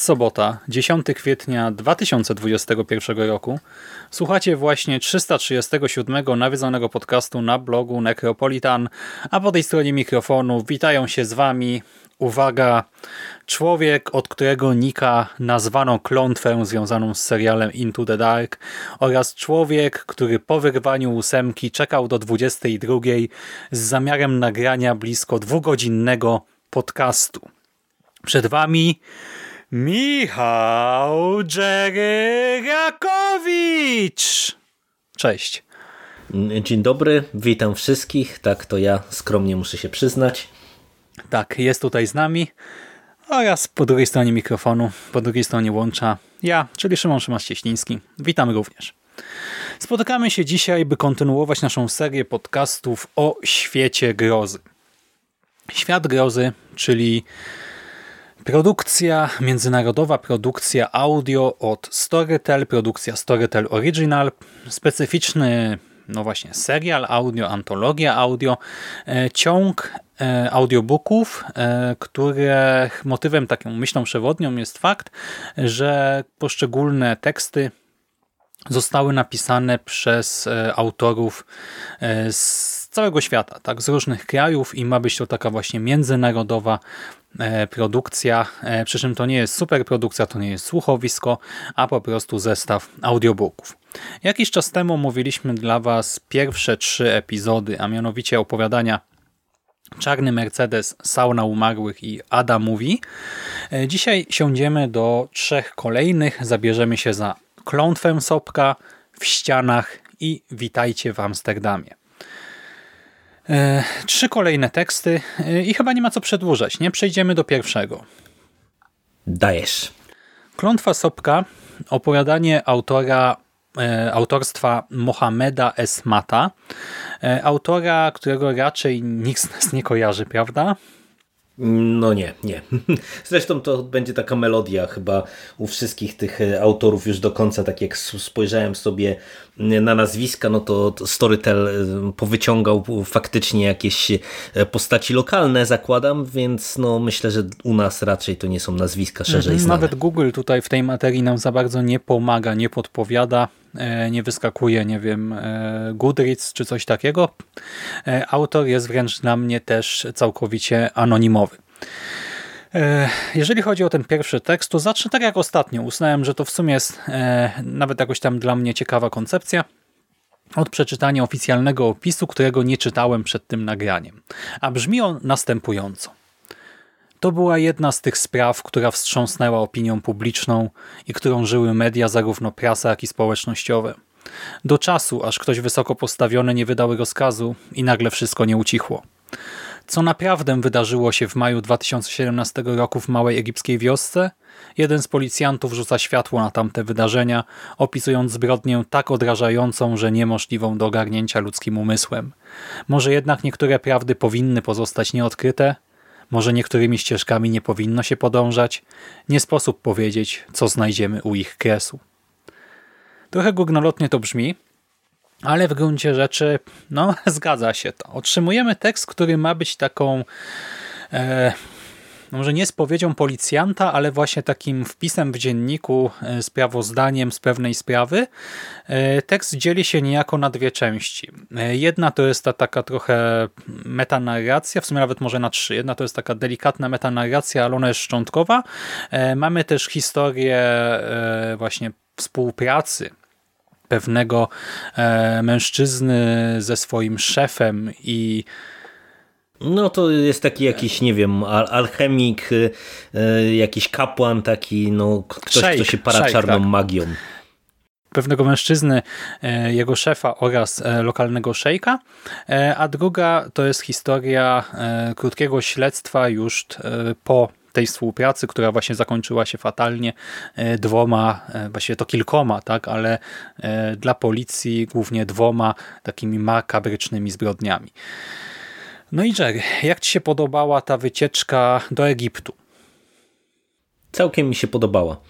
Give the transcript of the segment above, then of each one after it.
Sobota, 10 kwietnia 2021 roku. Słuchacie właśnie 337 nawiedzonego podcastu na blogu Necropolitan, a po tej stronie mikrofonu witają się z wami, uwaga, człowiek, od którego Nika nazwano klątwę związaną z serialem Into the Dark oraz człowiek, który po wyrwaniu ósemki czekał do 22 z zamiarem nagrania blisko dwugodzinnego podcastu. Przed wami Michał Dżeryrakowicz. Cześć. Dzień dobry, witam wszystkich. Tak, to ja skromnie muszę się przyznać. Tak, jest tutaj z nami oraz po drugiej stronie mikrofonu, po drugiej stronie łącza ja, czyli Szymon Szymasz-Cieśliński. Witam również. Spotykamy się dzisiaj, by kontynuować naszą serię podcastów o świecie grozy. Świat grozy, czyli Produkcja, międzynarodowa produkcja audio od Storytel, produkcja Storytel Original, specyficzny, no właśnie, serial audio, antologia audio, e, ciąg e, audiobooków, e, których motywem, taką myślą przewodnią jest fakt, że poszczególne teksty zostały napisane przez autorów z całego świata, tak, z różnych krajów i ma być to taka właśnie międzynarodowa produkcja, e, przy czym to nie jest super produkcja, to nie jest słuchowisko, a po prostu zestaw audiobooków. Jakiś czas temu mówiliśmy dla Was pierwsze trzy epizody, a mianowicie opowiadania Czarny Mercedes, Sauna Umarłych i Ada Mówi. E, dzisiaj siądziemy do trzech kolejnych. Zabierzemy się za Klątwę Sopka, W ścianach i Witajcie w Amsterdamie. E, trzy kolejne teksty e, i chyba nie ma co przedłużać, nie? Przejdziemy do pierwszego. Dajesz. Klątwa Sopka, opowiadanie autora e, autorstwa Mohameda Esmata, autora, którego raczej nikt z nas nie kojarzy, prawda? No nie, nie. Zresztą to będzie taka melodia chyba u wszystkich tych autorów już do końca, tak jak spojrzałem sobie na nazwiska, no to Storytel e, powyciągał faktycznie jakieś e, postaci lokalne, zakładam, więc no myślę, że u nas raczej to nie są nazwiska szerzej mhm, znane. Nawet Google tutaj w tej materii nam za bardzo nie pomaga, nie podpowiada, nie wyskakuje, nie wiem, Goodreads czy coś takiego. Autor jest wręcz dla mnie też całkowicie anonimowy. Jeżeli chodzi o ten pierwszy tekst, to zacznę tak jak ostatnio. Uznałem, że to w sumie jest nawet jakoś tam dla mnie ciekawa koncepcja od przeczytania oficjalnego opisu, którego nie czytałem przed tym nagraniem. A brzmi on następująco. To była jedna z tych spraw, która wstrząsnęła opinią publiczną i którą żyły media, zarówno prasa, jak i społecznościowe. Do czasu, aż ktoś wysoko postawiony nie wydał rozkazu i nagle wszystko nie ucichło. Co naprawdę wydarzyło się w maju 2017 roku w małej egipskiej wiosce? Jeden z policjantów rzuca światło na tamte wydarzenia, opisując zbrodnię tak odrażającą, że niemożliwą do ogarnięcia ludzkim umysłem. Może jednak niektóre prawdy powinny pozostać nieodkryte? Może niektórymi ścieżkami nie powinno się podążać? Nie sposób powiedzieć, co znajdziemy u ich kresu. Trochę górnolotnie to brzmi, ale w gruncie rzeczy no, zgadza się to. Otrzymujemy tekst, który ma być taką e, może nie spowiedzią policjanta, ale właśnie takim wpisem w dzienniku, e, sprawozdaniem z pewnej sprawy. E, tekst dzieli się niejako na dwie części. E, jedna to jest ta taka trochę metanarracja, w sumie nawet może na trzy. Jedna to jest taka delikatna metanarracja, ale ona jest szczątkowa. Mamy też historię właśnie współpracy pewnego mężczyzny ze swoim szefem i no to jest taki jakiś, nie wiem, al alchemik, y, jakiś kapłan taki, no ktoś, Shake, kto się para Shake, czarną tak. magią. Pewnego mężczyzny, e, jego szefa oraz e, lokalnego szejka, e, a druga to jest historia krótkiego śledztwa już po tej współpracy, która właśnie zakończyła się fatalnie dwoma, właściwie to kilkoma, tak, ale dla policji głównie dwoma takimi makabrycznymi zbrodniami. No i Jerry, jak Ci się podobała ta wycieczka do Egiptu? Całkiem mi się podobała.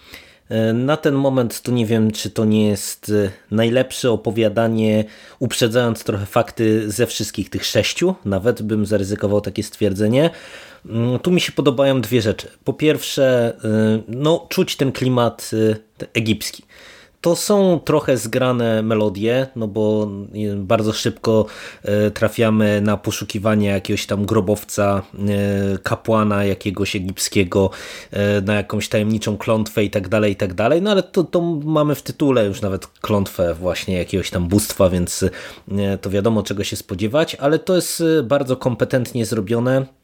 E, na ten moment to nie wiem, czy to nie jest e, najlepsze opowiadanie, uprzedzając trochę fakty ze wszystkich tych sześciu, nawet bym zaryzykował takie stwierdzenie. Mm, tu mi się podobają dwie rzeczy. Po pierwsze, e, no, czuć ten klimat egipski. To są trochę zgrane melodie, no bo bardzo szybko e, trafiamy na poszukiwanie jakiegoś tam grobowca, e, kapłana jakiegoś egipskiego, e, na jakąś tajemniczą klątwę i tak dalej, i tak dalej. No ale to, to mamy w tytule już nawet klątwę właśnie jakiegoś tam bóstwa, więc to wiadomo czego się spodziewać, ale to jest bardzo kompetentnie zrobione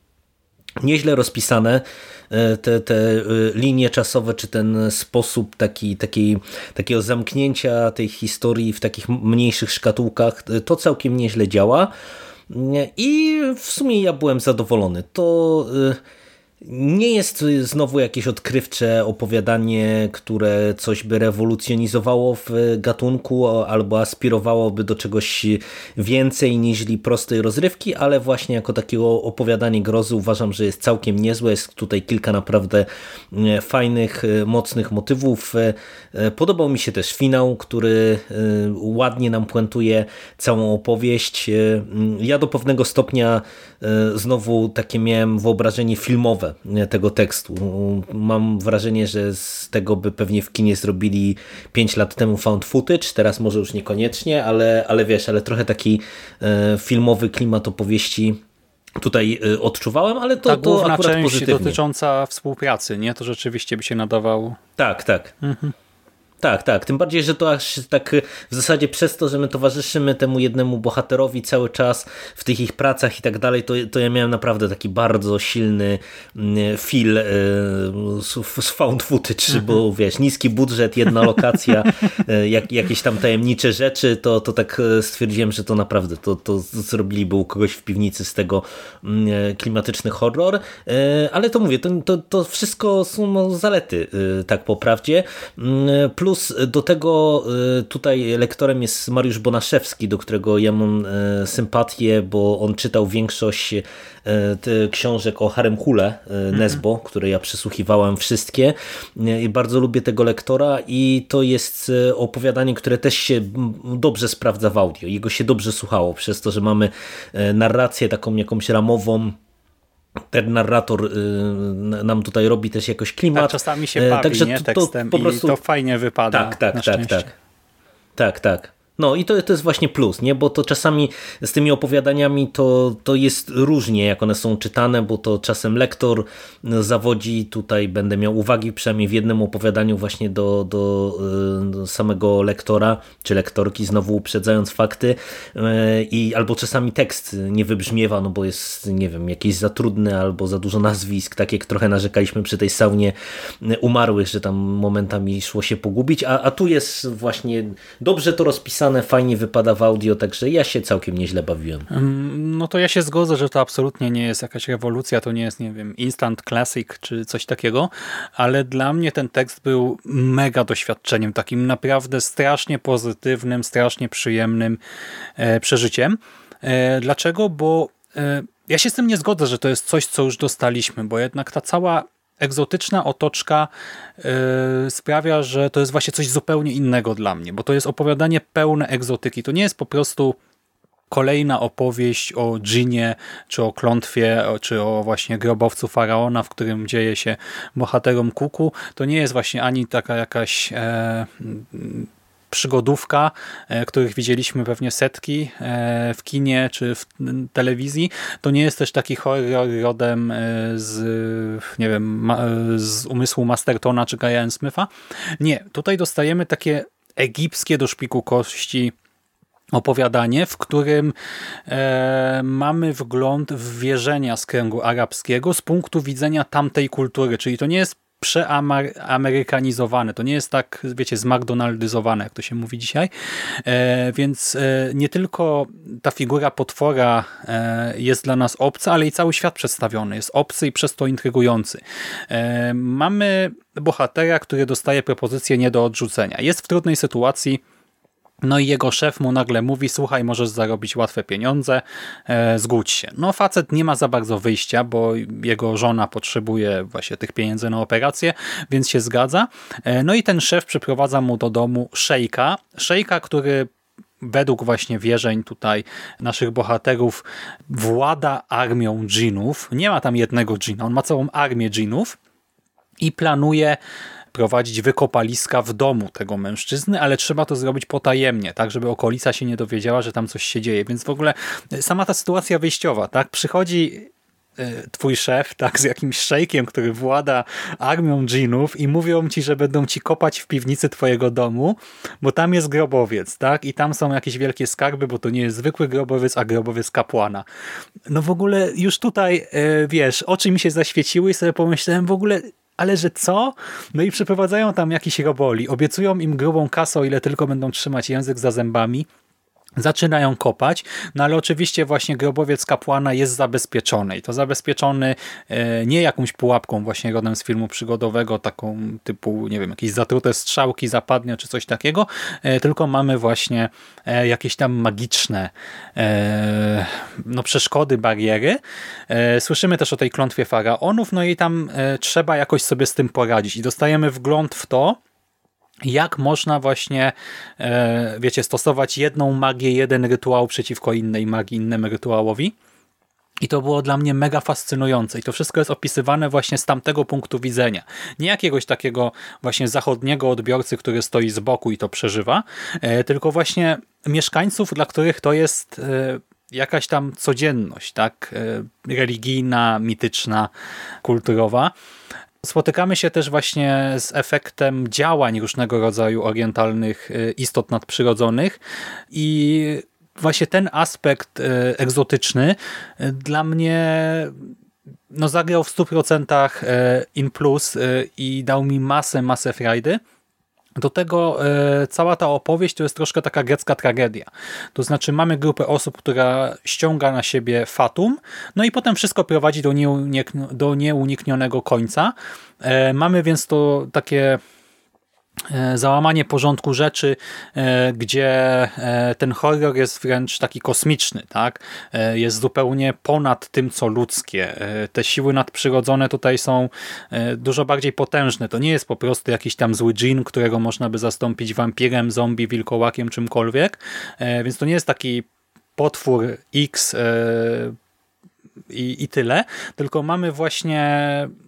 nieźle rozpisane e, te, te e, linie czasowe, czy ten sposób taki, taki, takiego zamknięcia tej historii w takich mniejszych szkatułkach, e, to całkiem nieźle działa. I w sumie ja byłem zadowolony. To nie jest znowu jakieś odkrywcze opowiadanie, które coś by rewolucjonizowało w gatunku albo aspirowałoby do czegoś więcej niż prostej rozrywki, ale właśnie jako takiego opowiadanie grozy uważam, że jest całkiem niezłe. Jest tutaj kilka naprawdę e, fajnych, e, mocnych motywów. E, podobał mi się też finał, który ładnie nam puentuje całą opowieść. Ja do pewnego stopnia znowu takie miałem wyobrażenie filmowe tego tekstu. Mam wrażenie, że z tego by pewnie w kinie zrobili 5 lat temu found footage, teraz może już niekoniecznie, ale, ale wiesz, ale trochę taki e, filmowy klimat opowieści tutaj e, odczuwałem, ale to, Ta to akurat część pozytywnie. dotycząca współpracy, nie? To rzeczywiście by się nadawało. Tak, tak. Mhm. Tak, tak. Tym bardziej, że to aż tak w zasadzie przez to, że my towarzyszymy temu jednemu bohaterowi cały czas w tych ich pracach i tak dalej, to, to ja miałem naprawdę taki bardzo silny mm, feel e, z found footage, mhm. bo wiesz, niski budżet, jedna lokacja, e, jak, jakieś tam tajemnicze rzeczy, to, to tak stwierdziłem, że to naprawdę to, to zrobiliby u kogoś w piwnicy z tego mm, klimatyczny horror, ale to mówię, to, to, to wszystko są no, zalety tak po prawdzie, mm, plus Plus do tego y, tutaj lektorem jest Mariusz Bonaszewski, do którego ja mam y, sympatię, bo on czytał większość y, książek o Harem Hule mhm. Nesbo, które ja przesłuchiwałem wszystkie i bardzo lubię tego lektora i to jest opowiadanie, które też się dobrze sprawdza w audio. Jego się dobrze słuchało przez to, że mamy narrację taką jakąś ramową, ten narrator y, nam tutaj robi też jakoś klimat. Tak, czasami się bawi Także nie, tekstem to, po prostu... i to fajnie wypada. Tak, tak, tak, tak. Tak, tak. No i to, to jest właśnie plus, nie? bo to czasami z tymi opowiadaniami to, to jest różnie, jak one są czytane, bo to czasem lektor zawodzi, tutaj będę miał uwagi przynajmniej w jednym opowiadaniu właśnie do, do, do samego lektora, czy lektorki, znowu uprzedzając fakty e, i albo czasami tekst nie wybrzmiewa, no bo jest, nie wiem, jakieś za trudne albo za dużo nazwisk, tak jak trochę narzekaliśmy przy tej saunie umarłych, że tam momentami szło się pogubić, a, a tu jest właśnie dobrze to rozpisane napisane, fajnie wypada w audio, także ja się całkiem nieźle bawiłem. No to ja się zgodzę, że to absolutnie nie jest jakaś rewolucja, to nie jest, nie wiem, instant classic czy coś takiego, ale dla mnie ten tekst był mega doświadczeniem, takim naprawdę strasznie pozytywnym, strasznie przyjemnym e, przeżyciem. E, dlaczego? Bo e, ja się z tym nie zgodzę, że to jest coś, co już dostaliśmy, bo jednak ta cała egzotyczna otoczka yy, sprawia, że to jest właśnie coś zupełnie innego dla mnie, bo to jest opowiadanie pełne egzotyki. To nie jest po prostu kolejna opowieść o dżinie, czy o klątwie, czy o właśnie grobowcu faraona, w którym dzieje się bohaterom kuku. To nie jest właśnie ani taka jakaś e, przygodówka, e, których widzieliśmy pewnie setki e, w kinie czy w telewizji. To nie jest też taki horror rodem e, z, nie wiem, z umysłu Mastertona czy Ryan Smitha. Nie, tutaj dostajemy takie egipskie do szpiku kości opowiadanie, w którym e, mamy wgląd w wierzenia z kręgu arabskiego z punktu widzenia tamtej kultury, czyli to nie jest przeamerykanizowane. To nie jest tak, wiecie, zmcdonaldyzowane, jak to się mówi dzisiaj. E, więc e, nie tylko ta figura potwora e, jest dla nas obca, ale i cały świat przedstawiony jest obcy i przez to intrygujący. E, mamy bohatera, który dostaje propozycję nie do odrzucenia. Jest w trudnej sytuacji, no i jego szef mu nagle mówi, słuchaj, możesz zarobić łatwe pieniądze, e, zgódź się. No facet nie ma za bardzo wyjścia, bo jego żona potrzebuje właśnie tych pieniędzy na operację, więc się zgadza. E, no i ten szef przyprowadza mu do domu szejka, szejka, który według właśnie wierzeń tutaj naszych bohaterów włada armią dżinów. Nie ma tam jednego dżina, on ma całą armię dżinów i planuje prowadzić wykopaliska w domu tego mężczyzny, ale trzeba to zrobić potajemnie, tak, żeby okolica się nie dowiedziała, że tam coś się dzieje. Więc w ogóle sama ta sytuacja wyjściowa, tak, przychodzi e, twój szef, tak, z jakimś szejkiem, który włada armią dżinów i mówią ci, że będą ci kopać w piwnicy twojego domu, bo tam jest grobowiec, tak, i tam są jakieś wielkie skarby, bo to nie jest zwykły grobowiec, a grobowiec kapłana. No w ogóle już tutaj, e, wiesz, oczy mi się zaświeciły i sobie pomyślałem w ogóle, ale że co? No i przeprowadzają tam jakiś roboli, obiecują im grubą kasę, o ile tylko będą trzymać język za zębami, zaczynają kopać, no ale oczywiście właśnie grobowiec kapłana jest zabezpieczony i to zabezpieczony e, nie jakąś pułapką właśnie rodem z filmu przygodowego, taką typu, nie wiem, jakieś zatrute strzałki, zapadnie czy coś takiego, e, tylko mamy właśnie e, jakieś tam magiczne no przeszkody, bariery. Słyszymy też o tej klątwie faraonów, no i tam trzeba jakoś sobie z tym poradzić i dostajemy wgląd w to, jak można właśnie, e, wiecie, stosować jedną magię, jeden rytuał przeciwko innej magii, innemu rytuałowi. I to było dla mnie mega fascynujące. I to wszystko jest opisywane właśnie z tamtego punktu widzenia. Nie jakiegoś takiego właśnie zachodniego odbiorcy, który stoi z boku i to przeżywa, e, tylko właśnie mieszkańców, dla których to jest e, jakaś tam codzienność, tak? Religijna, mityczna, kulturowa. Spotykamy się też właśnie z efektem działań różnego rodzaju orientalnych y, istot nadprzyrodzonych i właśnie ten aspekt y, egzotyczny y, dla mnie no, zagrał w 100% in plus i dał mi masę, masę frajdy. Do tego e, cała ta opowieść to jest troszkę taka grecka tragedia. To znaczy mamy grupę osób, która ściąga na siebie fatum, no i potem wszystko prowadzi do, do nieuniknionego końca. E, mamy więc to takie załamanie porządku rzeczy, e, gdzie e, ten horror jest wręcz taki kosmiczny, tak? Jest zupełnie ponad tym, co ludzkie. Te siły nadprzyrodzone tutaj są dużo bardziej potężne. To nie jest po prostu jakiś tam zły dżin, którego można by zastąpić wampirem, zombie, wilkołakiem, czymkolwiek. Więc to nie jest taki potwór X i, i tyle, tylko mamy właśnie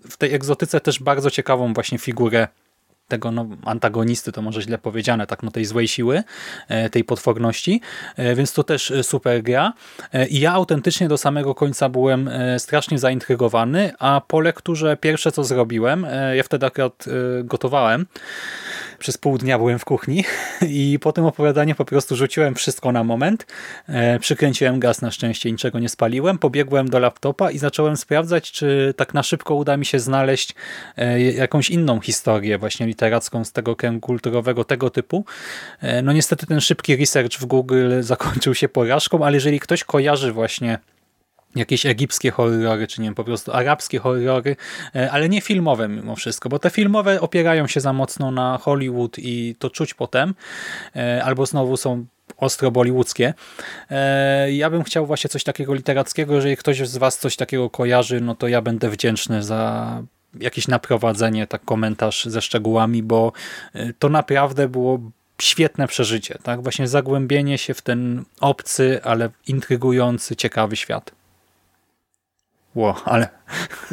w tej egzotyce też bardzo ciekawą właśnie figurę tego no, antagonisty, to może źle powiedziane, tak, no tej złej siły, e, tej potworności, e, więc to też e, super gra. I ja autentycznie do samego końca byłem strasznie zaintrygowany, a po lekturze pierwsze co zrobiłem, ja wtedy akurat gotowałem, przez pół dnia byłem w kuchni i po tym opowiadaniu po prostu rzuciłem wszystko na moment, przykręciłem gaz na szczęście, niczego nie spaliłem, pobiegłem do laptopa i zacząłem sprawdzać, czy tak na szybko uda mi się znaleźć jakąś inną historię właśnie literacką z tego kręgu kulturowego tego typu. E, no niestety ten szybki research w Google zakończył się porażką, ale jeżeli ktoś kojarzy właśnie jakieś egipskie horrory, czy nie wiem, po prostu arabskie horrory, e, ale nie filmowe mimo wszystko, bo te filmowe opierają się za mocno na Hollywood i to czuć potem, e, albo znowu są ostro bollywoodzkie. Ja bym chciał właśnie coś takiego literackiego, jeżeli ktoś z Was coś takiego kojarzy, no to ja będę wdzięczny za jakieś naprowadzenie, tak komentarz ze szczegółami, bo to naprawdę było świetne przeżycie. Tak? Właśnie zagłębienie się w ten obcy, ale intrygujący, ciekawy świat. Ło, ale...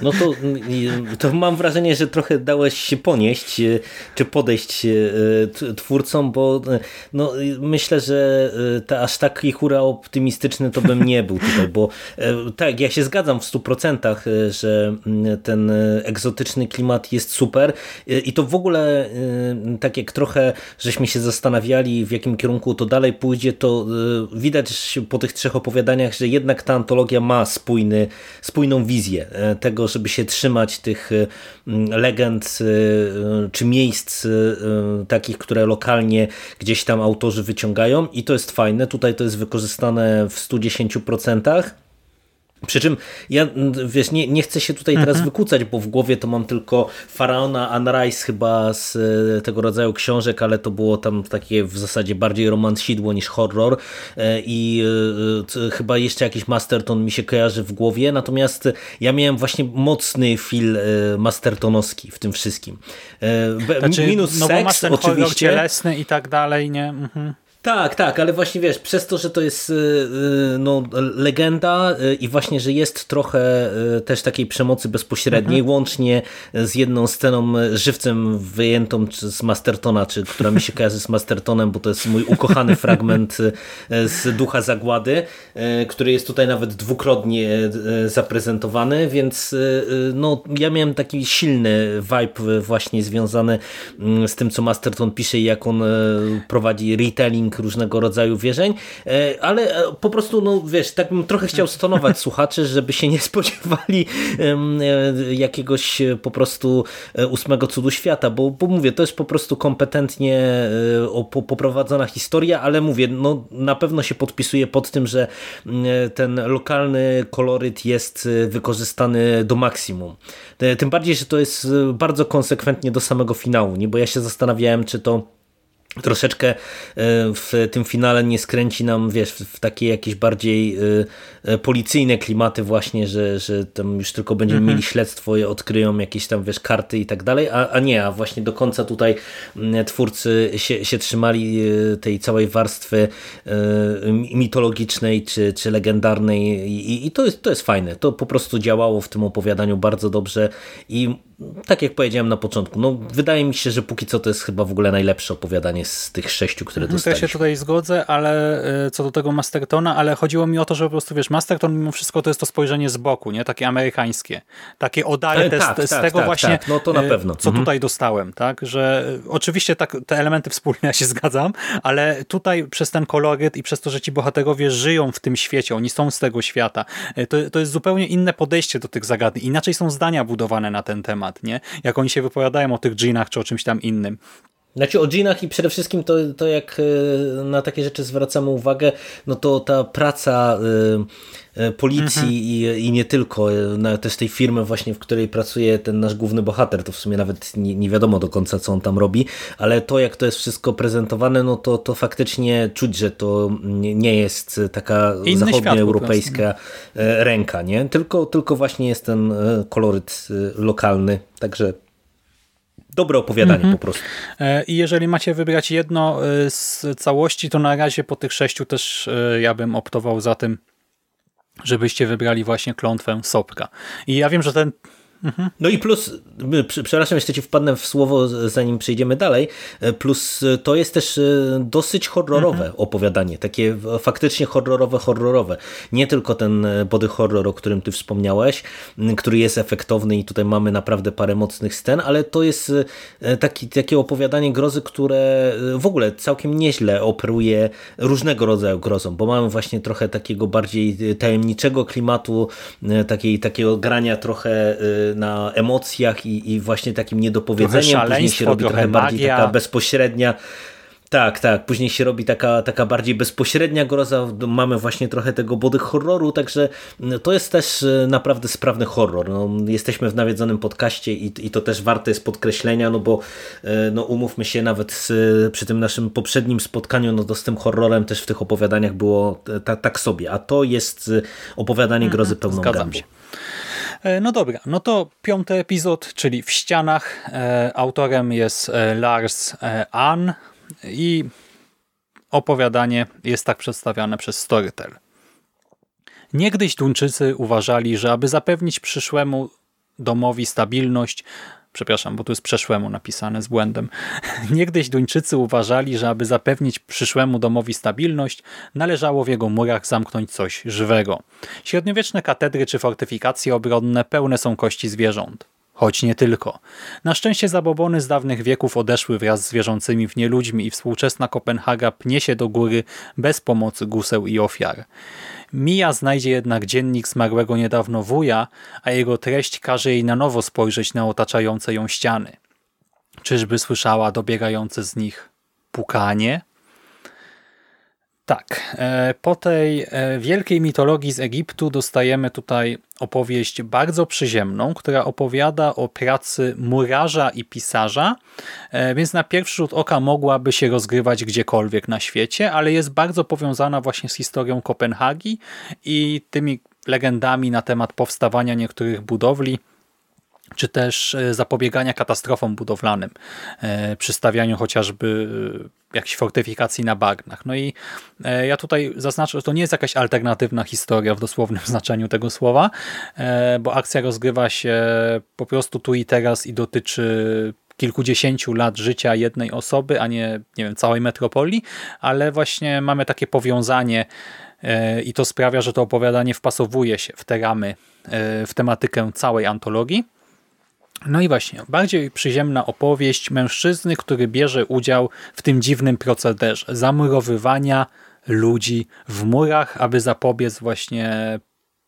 No to, to mam wrażenie, że trochę dałeś się ponieść, e, czy podejść e, twórcom, bo e, no, myślę, że ta, aż taki hura optymistyczny to bym nie był tutaj, bo tak, ja się zgadzam w 100%, że mm, ten egzotyczny klimat jest super i to w ogóle tak jak trochę żeśmy się zastanawiali, w jakim kierunku to dalej pójdzie, to widać po tych trzech opowiadaniach, że jednak ta antologia ma spójny, spójną wizję tego, żeby się trzymać tych e, legend e, czy miejsc takich, które lokalnie gdzieś tam autorzy wyciągają i to jest fajne. Tutaj to jest wykorzystane w 110%. Przy czym ja wiesz, nie, nie chcę się tutaj teraz mhm. wykłócać, bo w głowie to mam tylko Faraona Unrise chyba z e, tego rodzaju książek, ale to było tam takie w zasadzie bardziej romansidło niż horror e, i e, chyba jeszcze jakiś Masterton mi się kojarzy w głowie, natomiast ja miałem właśnie mocny feel Mastertonowski w tym wszystkim. Znaczy, Minus no seks, oczywiście. cielesny i tak dalej, nie? Mhm. Tak, tak, ale właśnie wiesz, przez to, że to jest y, y, no, legenda y, i właśnie, że jest trochę też takiej przemocy bezpośredniej, mhm. łącznie z jedną sceną żywcem wyjętą z Mastertona, czy która mi się kojarzy z Mastertonem, bo to jest mój ukochany fragment z Ducha Zagłady, który jest tutaj nawet dwukrotnie zaprezentowany, więc no, ja miałem taki silny vibe właśnie związany mm, z tym, co Masterton pisze i jak on prowadzi różnego rodzaju wierzeń, e, ale e, po prostu, no wiesz, tak bym trochę chciał stonować słuchaczy, żeby się nie spodziewali e, jakiegoś po prostu ósmego cudu świata, bo, bo mówię, to jest po prostu kompetentnie poprowadzona historia, ale mówię, no na pewno się podpisuje pod tym, że ten lokalny koloryt jest wykorzystany do maksimum. Tym bardziej, że to jest bardzo konsekwentnie do samego finału, nie? bo ja się zastanawiałem, czy to troszeczkę e, w tym finale nie skręci nam, wiesz, w takie jakieś bardziej e, policyjne klimaty właśnie, że, że tam już tylko będziemy mm -hmm. mieli śledztwo i odkryją jakieś tam, wiesz, karty i tak dalej, a, a nie, a właśnie do końca tutaj twórcy się, się trzymali tej całej warstwy mitologicznej czy, czy legendarnej i, i to, jest, to jest fajne. To po prostu działało w tym opowiadaniu bardzo dobrze i tak jak powiedziałem na początku, no wydaje mi się, że póki co to jest chyba w ogóle najlepsze opowiadanie z tych sześciu, które mhm, dostaliśmy. Ja się tutaj zgodzę, ale e, co do tego Mastertona, ale chodziło mi o to, że po prostu wiesz, Masterton mimo wszystko to jest to spojrzenie z boku, nie? Takie amerykańskie. Takie odarte tak, z, tak, tego tak, właśnie, tak. No to na e, pewno. co mhm. tutaj dostałem, tak? Że oczywiście tak, te elementy wspólne ja się zgadzam, ale tutaj przez ten koloryt i przez to, że ci bohaterowie żyją w tym świecie, oni są z tego świata, e, to, to jest zupełnie inne podejście do tych zagadnień. Inaczej są zdania budowane na ten temat temat, nie? Jak oni się wypowiadają o tych dżinach czy o czymś tam innym. Znaczy o dżinach i przede wszystkim to, to jak e, na takie rzeczy zwracamy uwagę, no to ta praca e, e, policji mhm. i, i nie tylko, na też tej firmy właśnie, w której pracuje ten nasz główny bohater, to w sumie nawet nie, nie, wiadomo do końca, co on tam robi, ale to jak to jest wszystko prezentowane, no to, to faktycznie czuć, że to nie jest taka zachodnioeuropejska ręka, nie? Tylko, tylko właśnie jest ten koloryt lokalny, także dobre opowiadanie mm -hmm. po prostu. E, I jeżeli macie wybrać jedno e, z całości, to na razie po tych sześciu też e, ja bym optował za tym, żebyście wybrali właśnie klątwę Sopka. I ja wiem, że ten. No i plus, przepraszam, jeszcze ci wpadnę w słowo, zanim przejdziemy dalej, e, plus e, to jest też e, dosyć horrorowe mhm. opowiadanie, takie faktycznie horrorowe, horrorowe. Nie tylko ten body horror, o którym ty wspomniałeś, który jest efektowny i tutaj mamy naprawdę parę mocnych scen, ale to jest taki, takie opowiadanie grozy, które w ogóle całkiem nieźle operuje różnego rodzaju grozą, bo mamy właśnie trochę takiego bardziej tajemniczego klimatu, takiej, takiego grania trochę na emocjach i, i właśnie takim niedopowiedzeniem. Później się robi trochę bardziej magia. taka bezpośrednia tak, tak. Później się robi taka, taka bardziej bezpośrednia groza. Mamy właśnie trochę tego body horroru, także to jest też e, naprawdę sprawny horror. No, jesteśmy w nawiedzonym podcaście i, i to też warte jest podkreślenia, no bo e, no, umówmy się nawet z, przy tym naszym poprzednim spotkaniu, no to z tym horrorem też w tych opowiadaniach było tak sobie, a to jest opowiadanie grozy mhm, pełną Zgadzam gębą. Się. E, no dobra, no to piąty epizod, czyli W ścianach. E, autorem jest e, Lars Ann i opowiadanie jest tak przedstawiane przez Storytel. Niegdyś Duńczycy uważali, że aby zapewnić przyszłemu domowi stabilność, przepraszam, bo tu jest przeszłemu napisane z błędem. Niegdyś Duńczycy uważali, że aby zapewnić przyszłemu domowi stabilność, należało w jego murach zamknąć coś żywego. Średniowieczne katedry czy fortyfikacje obronne pełne są kości zwierząt. Choć nie tylko. Na szczęście zabobony z dawnych wieków odeszły wraz z wierzącymi w nie ludźmi i współczesna Kopenhaga pnie się do góry bez pomocy guseł i ofiar. Mija znajdzie jednak dziennik zmarłego niedawno wuja, a jego treść każe jej na nowo spojrzeć na otaczające ją ściany. Czyżby słyszała dobiegające z nich pukanie? Tak, e, po tej e, wielkiej mitologii z Egiptu dostajemy tutaj opowieść bardzo przyziemną, która opowiada o pracy murarza i pisarza, e, więc na pierwszy rzut oka mogłaby się rozgrywać gdziekolwiek na świecie, ale jest bardzo powiązana właśnie z historią Kopenhagi i tymi legendami na temat powstawania niektórych budowli, czy też zapobiegania katastrofom budowlanym, przy stawianiu chociażby jakichś fortyfikacji na bagnach. No i e, ja tutaj zaznaczę, że to nie jest jakaś alternatywna historia w dosłownym znaczeniu tego słowa, e, bo akcja rozgrywa się po prostu tu i teraz i dotyczy kilkudziesięciu lat życia jednej osoby, a nie, nie wiem, całej metropolii, ale właśnie mamy takie powiązanie e, i to sprawia, że to opowiadanie wpasowuje się w te ramy, w tematykę całej antologii. No i właśnie, bardziej przyziemna opowieść mężczyzny, który bierze udział w tym dziwnym procederze zamurowywania ludzi w murach, aby zapobiec właśnie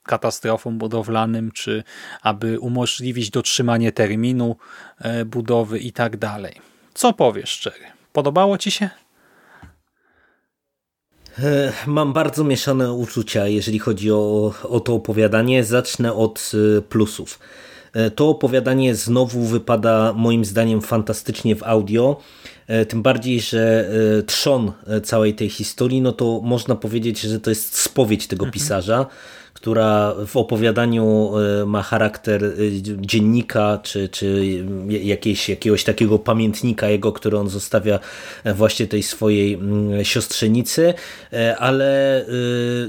katastrofom budowlanym, czy aby umożliwić dotrzymanie terminu e, budowy i tak dalej. Co powiesz, szczery? Podobało ci się? E, mam bardzo mieszane uczucia, jeżeli chodzi o, o to opowiadanie. Zacznę od e, plusów. E, to opowiadanie znowu wypada moim zdaniem fantastycznie w audio. E, tym bardziej, że e, trzon całej tej historii, no to można powiedzieć, że to jest spowiedź tego mhm. Która w opowiadaniu e, ma charakter e, dziennika, czy, czy jakieś, jakiegoś takiego pamiętnika jego, który on zostawia e, właśnie tej swojej mm, siostrzenicy, ale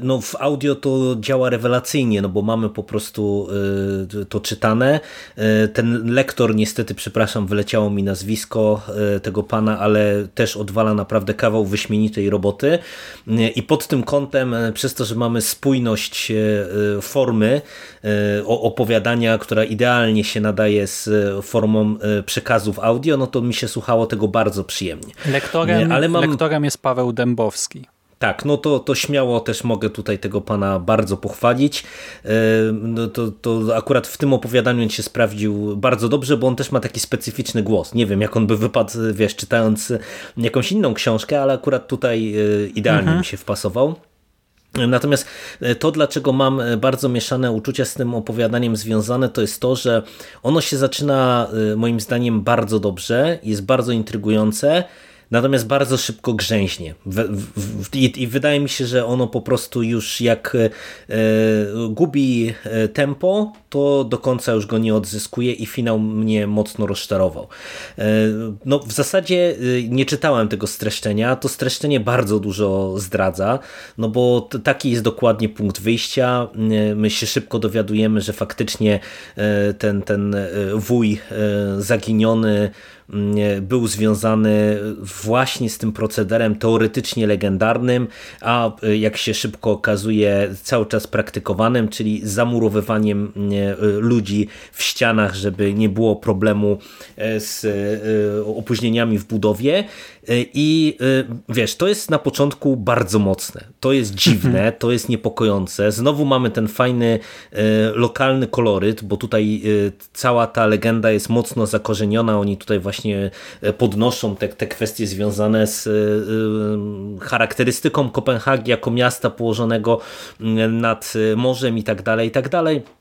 no, w audio to działa rewelacyjnie, no bo mamy po prostu to czytane. Ten lektor, niestety, przepraszam, wyleciało mi nazwisko tego pana, ale też odwala naprawdę kawał wyśmienitej roboty i pod tym kątem, przez to, że mamy spójność formy y, opowiadania, która idealnie się nadaje z y, formą przekazów audio, no to mi się słuchało tego bardzo przyjemnie. Lektorem, Ale mam... lektorem jest Paweł Dębowski. Tak, no to, to śmiało też mogę tutaj tego pana bardzo pochwalić. No to, to akurat w tym opowiadaniu on się sprawdził bardzo dobrze, bo on też ma taki specyficzny głos. Nie wiem, jak on by wypadł, wiesz, czytając jakąś inną książkę, ale akurat tutaj idealnie mhm. mi się wpasował. Natomiast e, to, dlaczego mam e, bardzo mieszane uczucia z tym opowiadaniem związane, to jest to, że ono się zaczyna e, moim zdaniem bardzo dobrze, jest bardzo intrygujące, natomiast bardzo szybko grzęźnie. I, I, wydaje mi się, że ono po prostu już jak e, gubi e, tempo, to do końca już go nie odzyskuje i finał mnie mocno rozczarował. E, no, w zasadzie nie czytałem tego streszczenia. To streszczenie bardzo dużo zdradza, no bo taki jest dokładnie punkt wyjścia. My się szybko dowiadujemy, że faktycznie ten, ten wuj zaginiony był związany właśnie z tym procederem teoretycznie legendarnym, a e, jak się szybko okazuje cały czas praktykowanym, czyli zamurowywaniem e, ludzi w ścianach, żeby nie było problemu e, z opóźnieniami w budowie. I wiesz, to jest na początku bardzo mocne. To jest dziwne, mhm. to jest niepokojące. Znowu mamy ten fajny lokalny koloryt, bo tutaj cała ta legenda jest mocno zakorzeniona. Oni tutaj właśnie podnoszą te, te kwestie związane z y, y, charakterystyką Kopenhagi jako miasta położonego nad morzem i tak dalej, i tak dalej.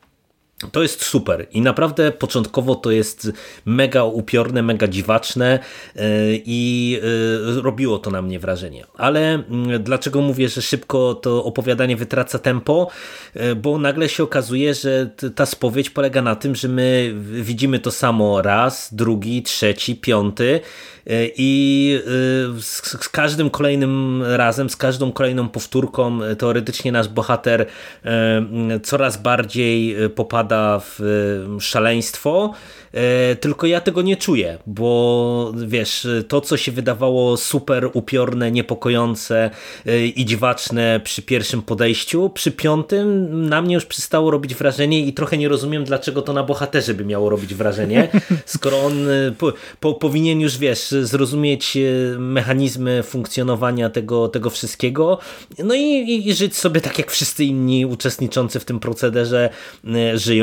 To jest super i naprawdę początkowo to jest mega upiorne, mega dziwaczne e, i e, robiło to na mnie wrażenie. Ale mm, dlaczego mówię, że szybko to opowiadanie wytraca tempo? E, bo nagle się okazuje, że ta spowiedź polega na tym, że my widzimy to samo raz, drugi, trzeci, piąty i z każdym kolejnym razem, z każdą kolejną powtórką teoretycznie nasz bohater coraz bardziej popada w szaleństwo, E, tylko ja tego nie czuję, bo wiesz, to co się wydawało super upiorne, niepokojące e, i dziwaczne przy pierwszym podejściu, przy piątym na mnie już przestało robić wrażenie i trochę nie rozumiem, dlaczego to na bohaterze by miało robić wrażenie, skoro on e, po, po, powinien już, wiesz, zrozumieć mechanizmy funkcjonowania tego, tego wszystkiego, no i, i, i żyć sobie tak, jak wszyscy inni uczestniczący w tym procederze żyją.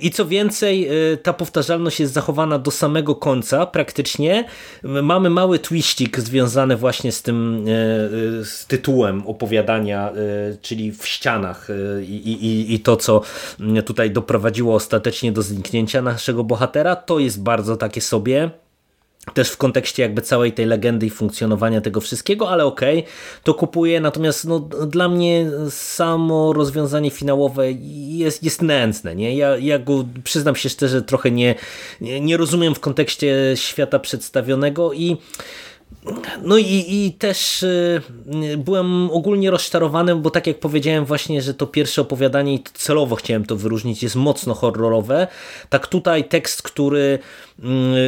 I co więcej, ta powtarzalność jest zachowana do samego końca praktycznie. Mamy mały twiścik związany właśnie z tym e, e, z tytułem opowiadania, e, czyli w ścianach i, i, i to, co tutaj doprowadziło ostatecznie do zniknięcia naszego bohatera. To jest bardzo takie sobie też w kontekście jakby całej tej legendy i funkcjonowania tego wszystkiego, ale okej, okay, to kupuję, natomiast no, dla mnie samo rozwiązanie finałowe jest, jest nędzne, nie? Ja, ja go przyznam się szczerze, trochę nie, nie, nie rozumiem w kontekście świata przedstawionego i no i, i też y, byłem ogólnie rozczarowany, bo tak jak powiedziałem właśnie, że to pierwsze opowiadanie i celowo chciałem to wyróżnić, jest mocno horrorowe. Tak tutaj tekst, który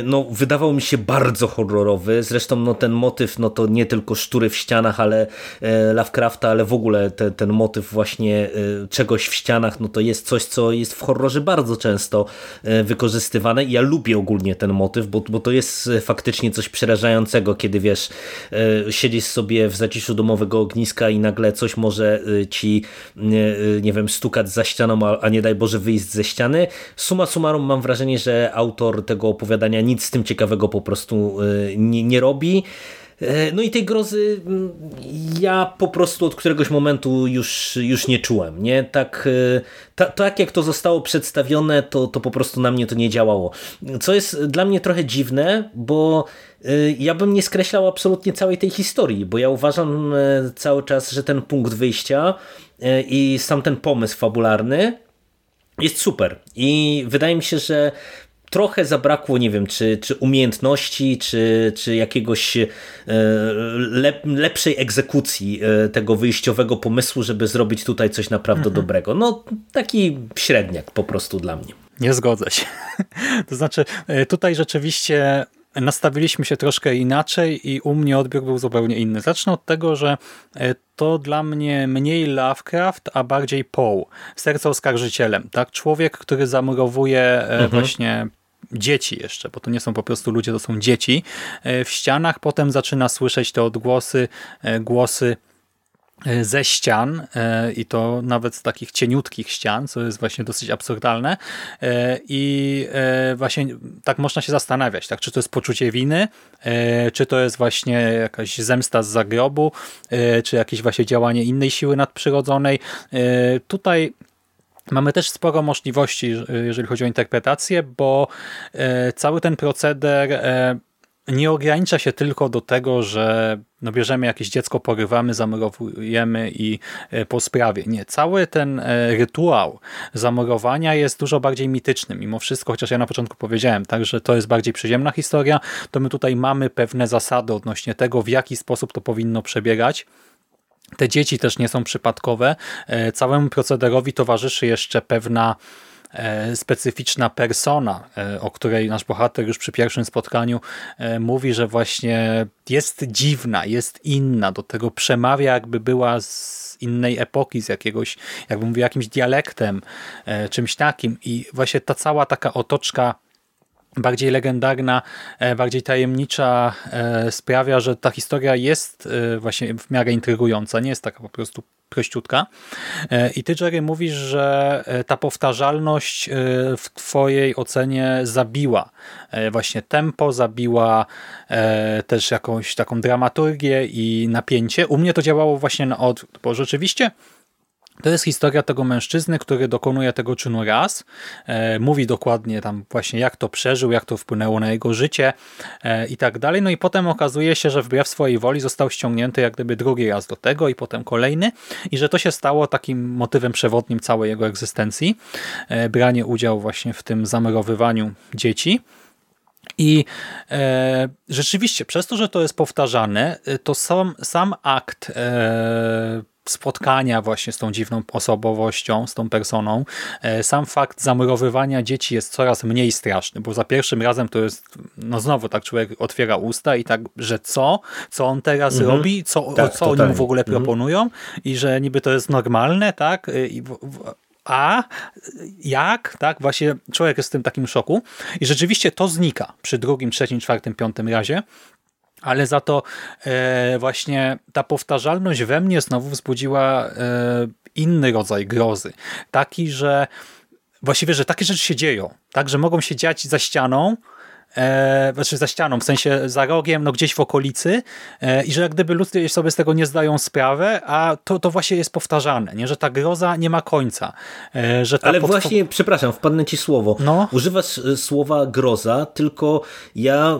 no, wydawał mi się bardzo horrorowy. Zresztą no, ten motyw no, to nie tylko sztury w ścianach, ale e, Lovecrafta, ale w ogóle te, ten motyw właśnie e, czegoś w ścianach, no to jest coś, co jest w horrorze bardzo często e, wykorzystywane i ja lubię ogólnie ten motyw, bo, bo to jest faktycznie coś przerażającego, kiedy wiesz, siedzisz sobie w zaciszu domowego ogniska i nagle coś może ci, nie wiem, stukać za ścianą, a, a nie daj Boże wyjść ze ściany. Suma summarum mam wrażenie, że autor tego opowiadania nic z tym ciekawego po prostu y, nie, nie robi. E, no i tej grozy mm, ja po prostu od któregoś momentu już, już nie czułem. Nie? Tak, e, ta, tak jak to zostało przedstawione, to, to po prostu na mnie to nie działało. Co jest dla mnie trochę dziwne, bo e, ja bym nie skreślał absolutnie całej tej historii, bo ja uważam cały czas, że ten punkt wyjścia i sam ten pomysł fabularny jest super. I wydaje mi się, że trochę zabrakło, nie wiem, czy, czy umiejętności, czy, czy jakiegoś e, lep, lepszej egzekucji e, tego wyjściowego pomysłu, żeby zrobić tutaj coś naprawdę mhm. dobrego. No taki średniak po prostu dla mnie. Nie zgodzę się. To znaczy e, tutaj rzeczywiście nastawiliśmy się troszkę inaczej i u mnie odbiór był zupełnie inny. Zacznę od tego, że to dla mnie mniej Lovecraft, a bardziej Poe, serce oskarżycielem. Tak? Człowiek, który zamurowuje mhm. właśnie dzieci jeszcze, bo to nie są po prostu ludzie, to są dzieci e, w ścianach. Potem zaczyna słyszeć te odgłosy, e, głosy e, ze ścian i to nawet z takich cieniutkich ścian, co jest właśnie dosyć absurdalne i właśnie tak można się zastanawiać, tak, czy to jest poczucie winy, czy to jest właśnie jakaś zemsta z zagrobu, czy jakieś właśnie działanie innej siły nadprzyrodzonej. Tutaj Mamy też sporo możliwości, jeżeli chodzi o interpretację, bo e, cały ten proceder e, nie ogranicza się tylko do tego, że no bierzemy jakieś dziecko, porywamy, zamurowujemy i e, po sprawie. Nie, cały ten rytuał zamurowania jest dużo bardziej mityczny. Mimo wszystko, chociaż ja na początku powiedziałem, tak, że to jest bardziej przyziemna historia, to my tutaj mamy pewne zasady odnośnie tego, w jaki sposób to powinno przebiegać te dzieci też nie są przypadkowe. E, całemu procederowi towarzyszy jeszcze pewna e, specyficzna persona, e, o której nasz bohater już przy pierwszym spotkaniu mówi, że właśnie jest dziwna, jest inna, do tego przemawia jakby była z innej epoki, z jakiegoś, jakby mówił, jakimś dialektem, czymś takim i właśnie ta cała taka otoczka bardziej legendarna, e, bardziej tajemnicza e, sprawia, że ta historia jest e, właśnie w miarę intrygująca, nie jest taka po prostu prościutka. I ty, Jerry, mówisz, że ta powtarzalność w twojej ocenie zabiła właśnie tempo, zabiła też jakąś taką dramaturgię i napięcie. U mnie to działało właśnie na odwrót, bo rzeczywiście To jest historia tego mężczyzny, który dokonuje tego czynu raz, e, mówi dokładnie tam właśnie jak to przeżył, jak to wpłynęło na jego życie e, i tak dalej. No i potem okazuje się, że wbrew swojej woli został ściągnięty jak gdyby drugi raz do tego i potem kolejny i że to się stało takim motywem przewodnim całej jego egzystencji, e, branie udziału właśnie w tym zamurowywaniu dzieci. I e, rzeczywiście, przez to, że to jest powtarzane, e, to sam, sam akt e, spotkania właśnie z tą dziwną osobowością, z tą personą, e, sam fakt zamurowywania dzieci jest coraz mniej straszny, bo za pierwszym razem to jest, no znowu tak człowiek otwiera usta i tak, że co? Co on teraz mhm. robi? Co, tak, co oni mu w ogóle mhm. proponują? I że niby to jest normalne, tak? E, I w, w, a jak? Tak, właśnie człowiek jest w tym takim szoku i rzeczywiście to znika przy drugim, trzecim, czwartym, piątym razie ale za to e, właśnie ta powtarzalność we mnie znowu wzbudziła e, inny rodzaj grozy. Taki, że właściwie, że takie rzeczy się dzieją. Tak, że mogą się dziać za ścianą, e, znaczy za ścianą, w sensie za rogiem, no gdzieś w okolicy e, i że jak gdyby ludzie sobie z tego nie zdają sprawę, a to, to właśnie jest powtarzane, nie? że ta groza nie ma końca. E, że Ale właśnie, przepraszam, wpadnę ci słowo. No? Używasz e, słowa groza, tylko ja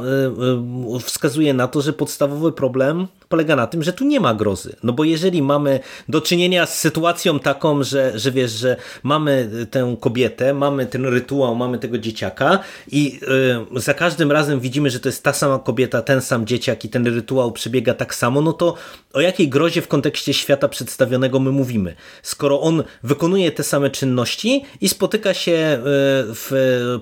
e, wskazuję na to, że podstawowy problem polega na tym, że tu nie ma grozy. No bo jeżeli mamy do czynienia z sytuacją taką, że, że wiesz, że mamy tę kobietę, mamy ten rytuał, mamy tego dzieciaka i yy, za każdym razem widzimy, że to jest ta sama kobieta, ten sam dzieciak i ten rytuał przebiega tak samo, no to o jakiej grozie w kontekście świata przedstawionego my mówimy? Skoro on wykonuje te same czynności i spotyka się y, w,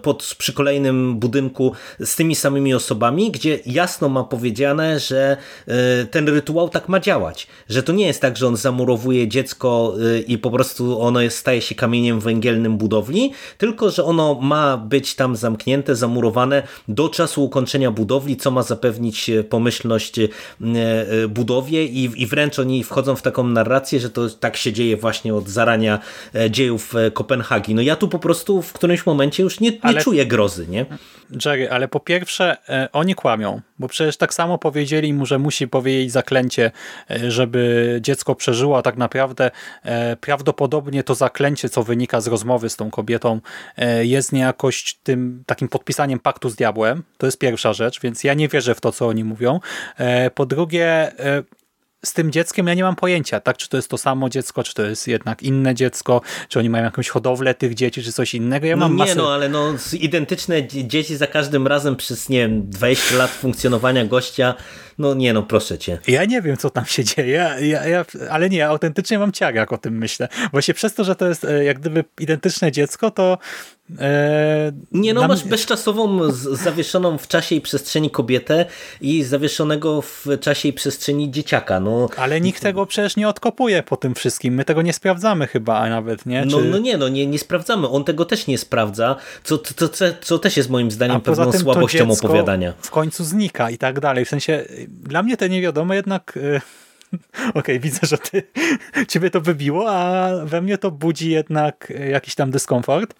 pod, przy kolejnym budynku z tymi samymi osobami, gdzie jasno ma powiedziane, że y, ten rytuał tak ma działać. Że to nie jest tak, że on zamurowuje dziecko y, i po prostu ono jest, staje się kamieniem węgielnym budowli, tylko że ono ma być tam zamknięte, zamurowane do czasu ukończenia budowli, co ma zapewnić y, pomyślność y, budowie i, i wręcz oni wchodzą w taką narrację, że to tak się dzieje właśnie od zarania e, dziejów e, Kopenhagi. No ja tu po prostu w którymś momencie już nie, nie ale, czuję grozy, nie? Jerry, ale po pierwsze e, oni kłamią, bo przecież tak samo powiedzieli mu, że musi powiedzieć jej zaklęcie, e, żeby dziecko przeżyło, a tak naprawdę e, prawdopodobnie to zaklęcie, co wynika z rozmowy z tą kobietą, e, jest niejakoś tym takim podpisaniem paktu z diabłem. To jest pierwsza rzecz, więc ja nie wierzę w to, co oni mówią. Po drugie, z tym dzieckiem ja nie mam pojęcia, tak? Czy to jest to samo dziecko, czy to jest jednak inne dziecko, czy oni mają jakąś hodowlę tych dzieci, czy coś innego. Ja no mam nie, masę... no ale no identyczne dzieci za każdym razem przez, nie wiem, 20 lat funkcjonowania gościa, no nie no, proszę cię. Ja nie wiem, co tam się dzieje, ja, ja, ale nie, autentycznie mam ciarę, jak o tym myślę. Właśnie przez to, że to jest e, jak gdyby identyczne dziecko, to Eee, nie no, masz bezczasową, zawieszoną w czasie i przestrzeni kobietę i zawieszonego w czasie i przestrzeni dzieciaka. No. Ale nikt tego przecież nie odkopuje po tym wszystkim. My tego nie sprawdzamy chyba a nawet, nie? No, Czy... No, no nie, no nie, nie sprawdzamy. On tego też nie sprawdza, co, co, co, co też jest moim zdaniem a pewną tym, słabością opowiadania. w końcu znika i tak dalej. W sensie, dla mnie te nie wiadomo jednak... Y, okej, okay, widzę, że ty, ciebie to wybiło, a we mnie to budzi jednak jakiś tam dyskomfort.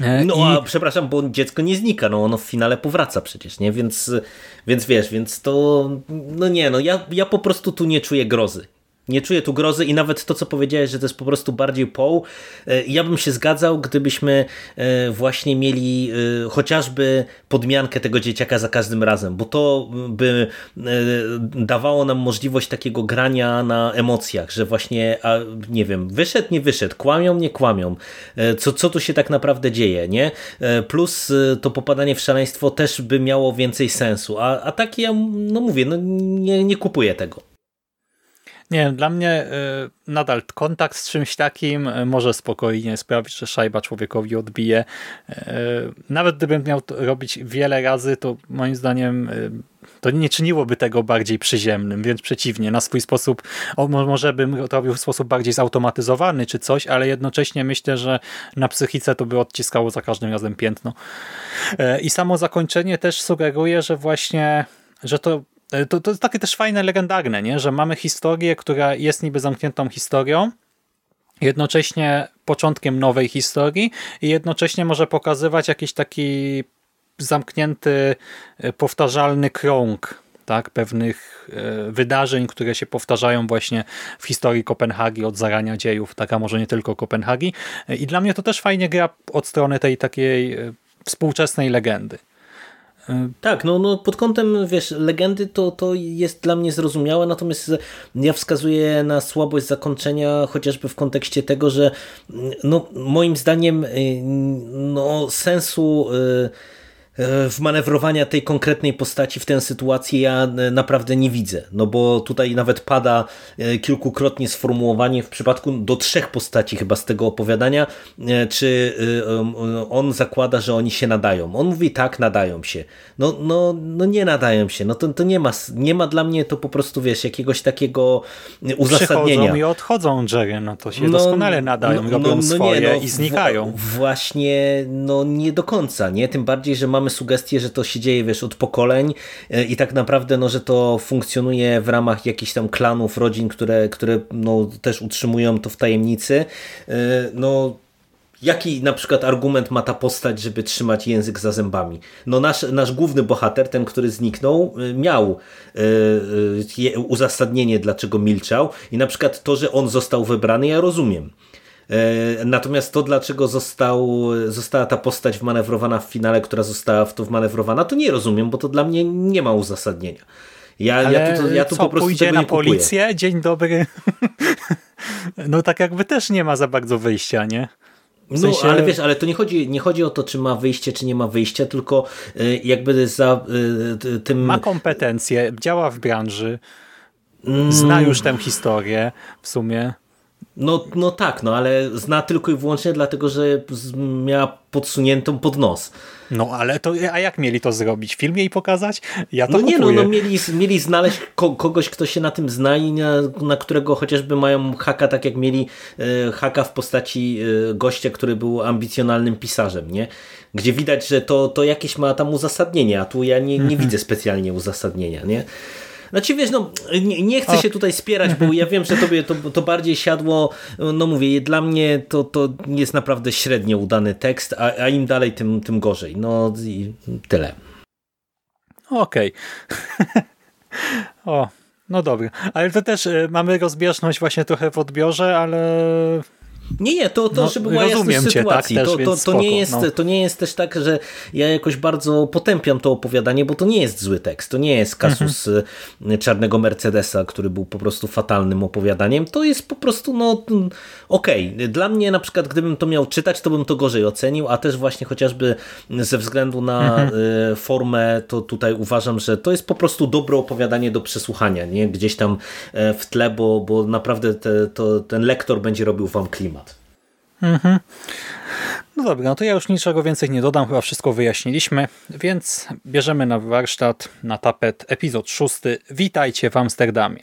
E, no I... a przepraszam, bo dziecko nie znika, no ono w finale powraca przecież, nie? Więc, więc wiesz, więc to, no nie, no ja, ja po prostu tu nie czuję grozy. Nie czuję tu grozy i nawet to, co powiedziałeś, że to jest po prostu bardziej poł. E, ja bym się zgadzał, gdybyśmy e, właśnie mieli e, chociażby podmiankę tego dzieciaka za każdym razem, bo to by dawało nam możliwość takiego grania na emocjach, że właśnie, a, nie wiem, wyszedł, nie wyszedł, kłamią, nie kłamią. Co, co tu się tak naprawdę dzieje, nie? Plus to popadanie w szaleństwo też by miało więcej sensu, a, a tak ja, no mówię, no nie, nie kupuję tego. Nie dla mnie y, nadal kontakt z czymś takim y, może spokojnie sprawić, że szajba człowiekowi odbije. Y, nawet gdybym miał to robić wiele razy, to moim zdaniem to nie czyniłoby tego bardziej przyziemnym, więc przeciwnie, na swój sposób, o, może bym to robił w sposób bardziej zautomatyzowany czy coś, ale jednocześnie myślę, że na psychice to by odciskało za każdym razem piętno. I samo zakończenie też sugeruje, że właśnie że to to, to jest takie też fajne, legendarne, nie? że mamy historię, która jest niby zamkniętą historią, jednocześnie początkiem nowej historii i jednocześnie może pokazywać jakiś taki zamknięty, e, powtarzalny krąg tak, pewnych e, wydarzeń, które się powtarzają właśnie w historii Kopenhagi od zarania dziejów, tak, a może nie tylko Kopenhagi. E, I dla mnie to też fajnie gra od strony tej takiej e, współczesnej legendy. Tak, no, no pod kątem, wiesz, legendy to, to jest dla mnie zrozumiałe, natomiast ja wskazuję na słabość zakończenia chociażby w kontekście tego, że no, moim zdaniem no, sensu wmanewrowania tej konkretnej postaci w tę sytuację ja e, naprawdę nie widzę. No bo tutaj nawet pada e, kilkukrotnie sformułowanie w przypadku do trzech postaci chyba z tego opowiadania, e, czy on zakłada, że oni się nadają. On mówi tak, nadają się. No, no, no nie nadają się. No to, to nie, ma, nie ma dla mnie to po prostu, wiesz, jakiegoś takiego uzasadnienia. Przychodzą i odchodzą, Jerry, no to się no, doskonale nadają, no, robią no, no swoje nie, no, i znikają. W, właśnie, no nie do końca, nie? Tym bardziej, że mamy sugestię, że to się dzieje, wiesz, od pokoleń e, i tak naprawdę, no, że to funkcjonuje w ramach jakichś tam klanów, rodzin, które, które no, też utrzymują to w tajemnicy. E, no, Jaki na przykład argument ma ta postać, żeby trzymać język za zębami? No nasz, nasz główny bohater, ten, który zniknął, e, miał uzasadnienie, dlaczego milczał i na przykład to, że on został wybrany, ja rozumiem. E, natomiast to, dlaczego został, została ta postać wmanewrowana w finale, która została w to wmanewrowana, to nie rozumiem, bo to dla mnie nie ma uzasadnienia. Ja, Ale ja tu, ja tu co, po prostu pójdzie na policję, kupuję. dzień dobry. no tak jakby też nie ma za bardzo wyjścia, nie? W sensie... No, ale wiesz, ale to nie chodzi, nie chodzi o to, czy ma wyjście, czy nie ma wyjścia, tylko e, jakby za e, tym... Ma kompetencje, działa w branży, zna już tę historię w sumie. No, no tak, no ale zna tylko i wyłącznie dlatego, że miała podsuniętą pod nos. No ale to, a jak mieli to zrobić? Film jej pokazać? Ja to No kupuję. nie, no, no mieli, mieli znaleźć ko kogoś, kto się na tym zna i na, na którego chociażby mają haka, tak jak mieli e, haka w postaci e, gościa, który był ambicjonalnym pisarzem, nie? Gdzie widać, że to, to jakieś ma tam uzasadnienie, a tu ja nie, nie mhm. widzę specjalnie uzasadnienia, nie? Znaczy wiesz, no nie, nie chcę się tutaj spierać, bo ja wiem, że tobie to, to bardziej siadło, no mówię, dla mnie to, to jest naprawdę średnio udany tekst, a, a im dalej, tym, tym gorzej. No i tyle. Okej. Okay. o, no dobra. Ale to też y, mamy rozbieżność właśnie trochę w odbiorze, ale nie, nie, to, to no, żeby była jasność sytuacji. Tak, też, to, to, to, spoko, nie jest, no. to nie jest też tak, że ja jakoś bardzo potępiam to opowiadanie, bo to nie jest zły tekst. To nie jest kasus mhm. Czarnego Mercedesa, który był po prostu fatalnym opowiadaniem. To jest po prostu, no okej. Okay. Dla mnie na przykład, gdybym to miał czytać, to bym to gorzej ocenił, a też właśnie chociażby ze względu na mhm. Y, formę, to tutaj uważam, że to jest po prostu dobre opowiadanie do przesłuchania, nie? Gdzieś tam e, w tle, bo, bo naprawdę te, to, ten lektor będzie robił wam klimat. Mhm. No dobra, no to ja już niczego więcej nie dodam, chyba wszystko wyjaśniliśmy, więc bierzemy na warsztat, na tapet epizod szósty. Witajcie w Amsterdamie.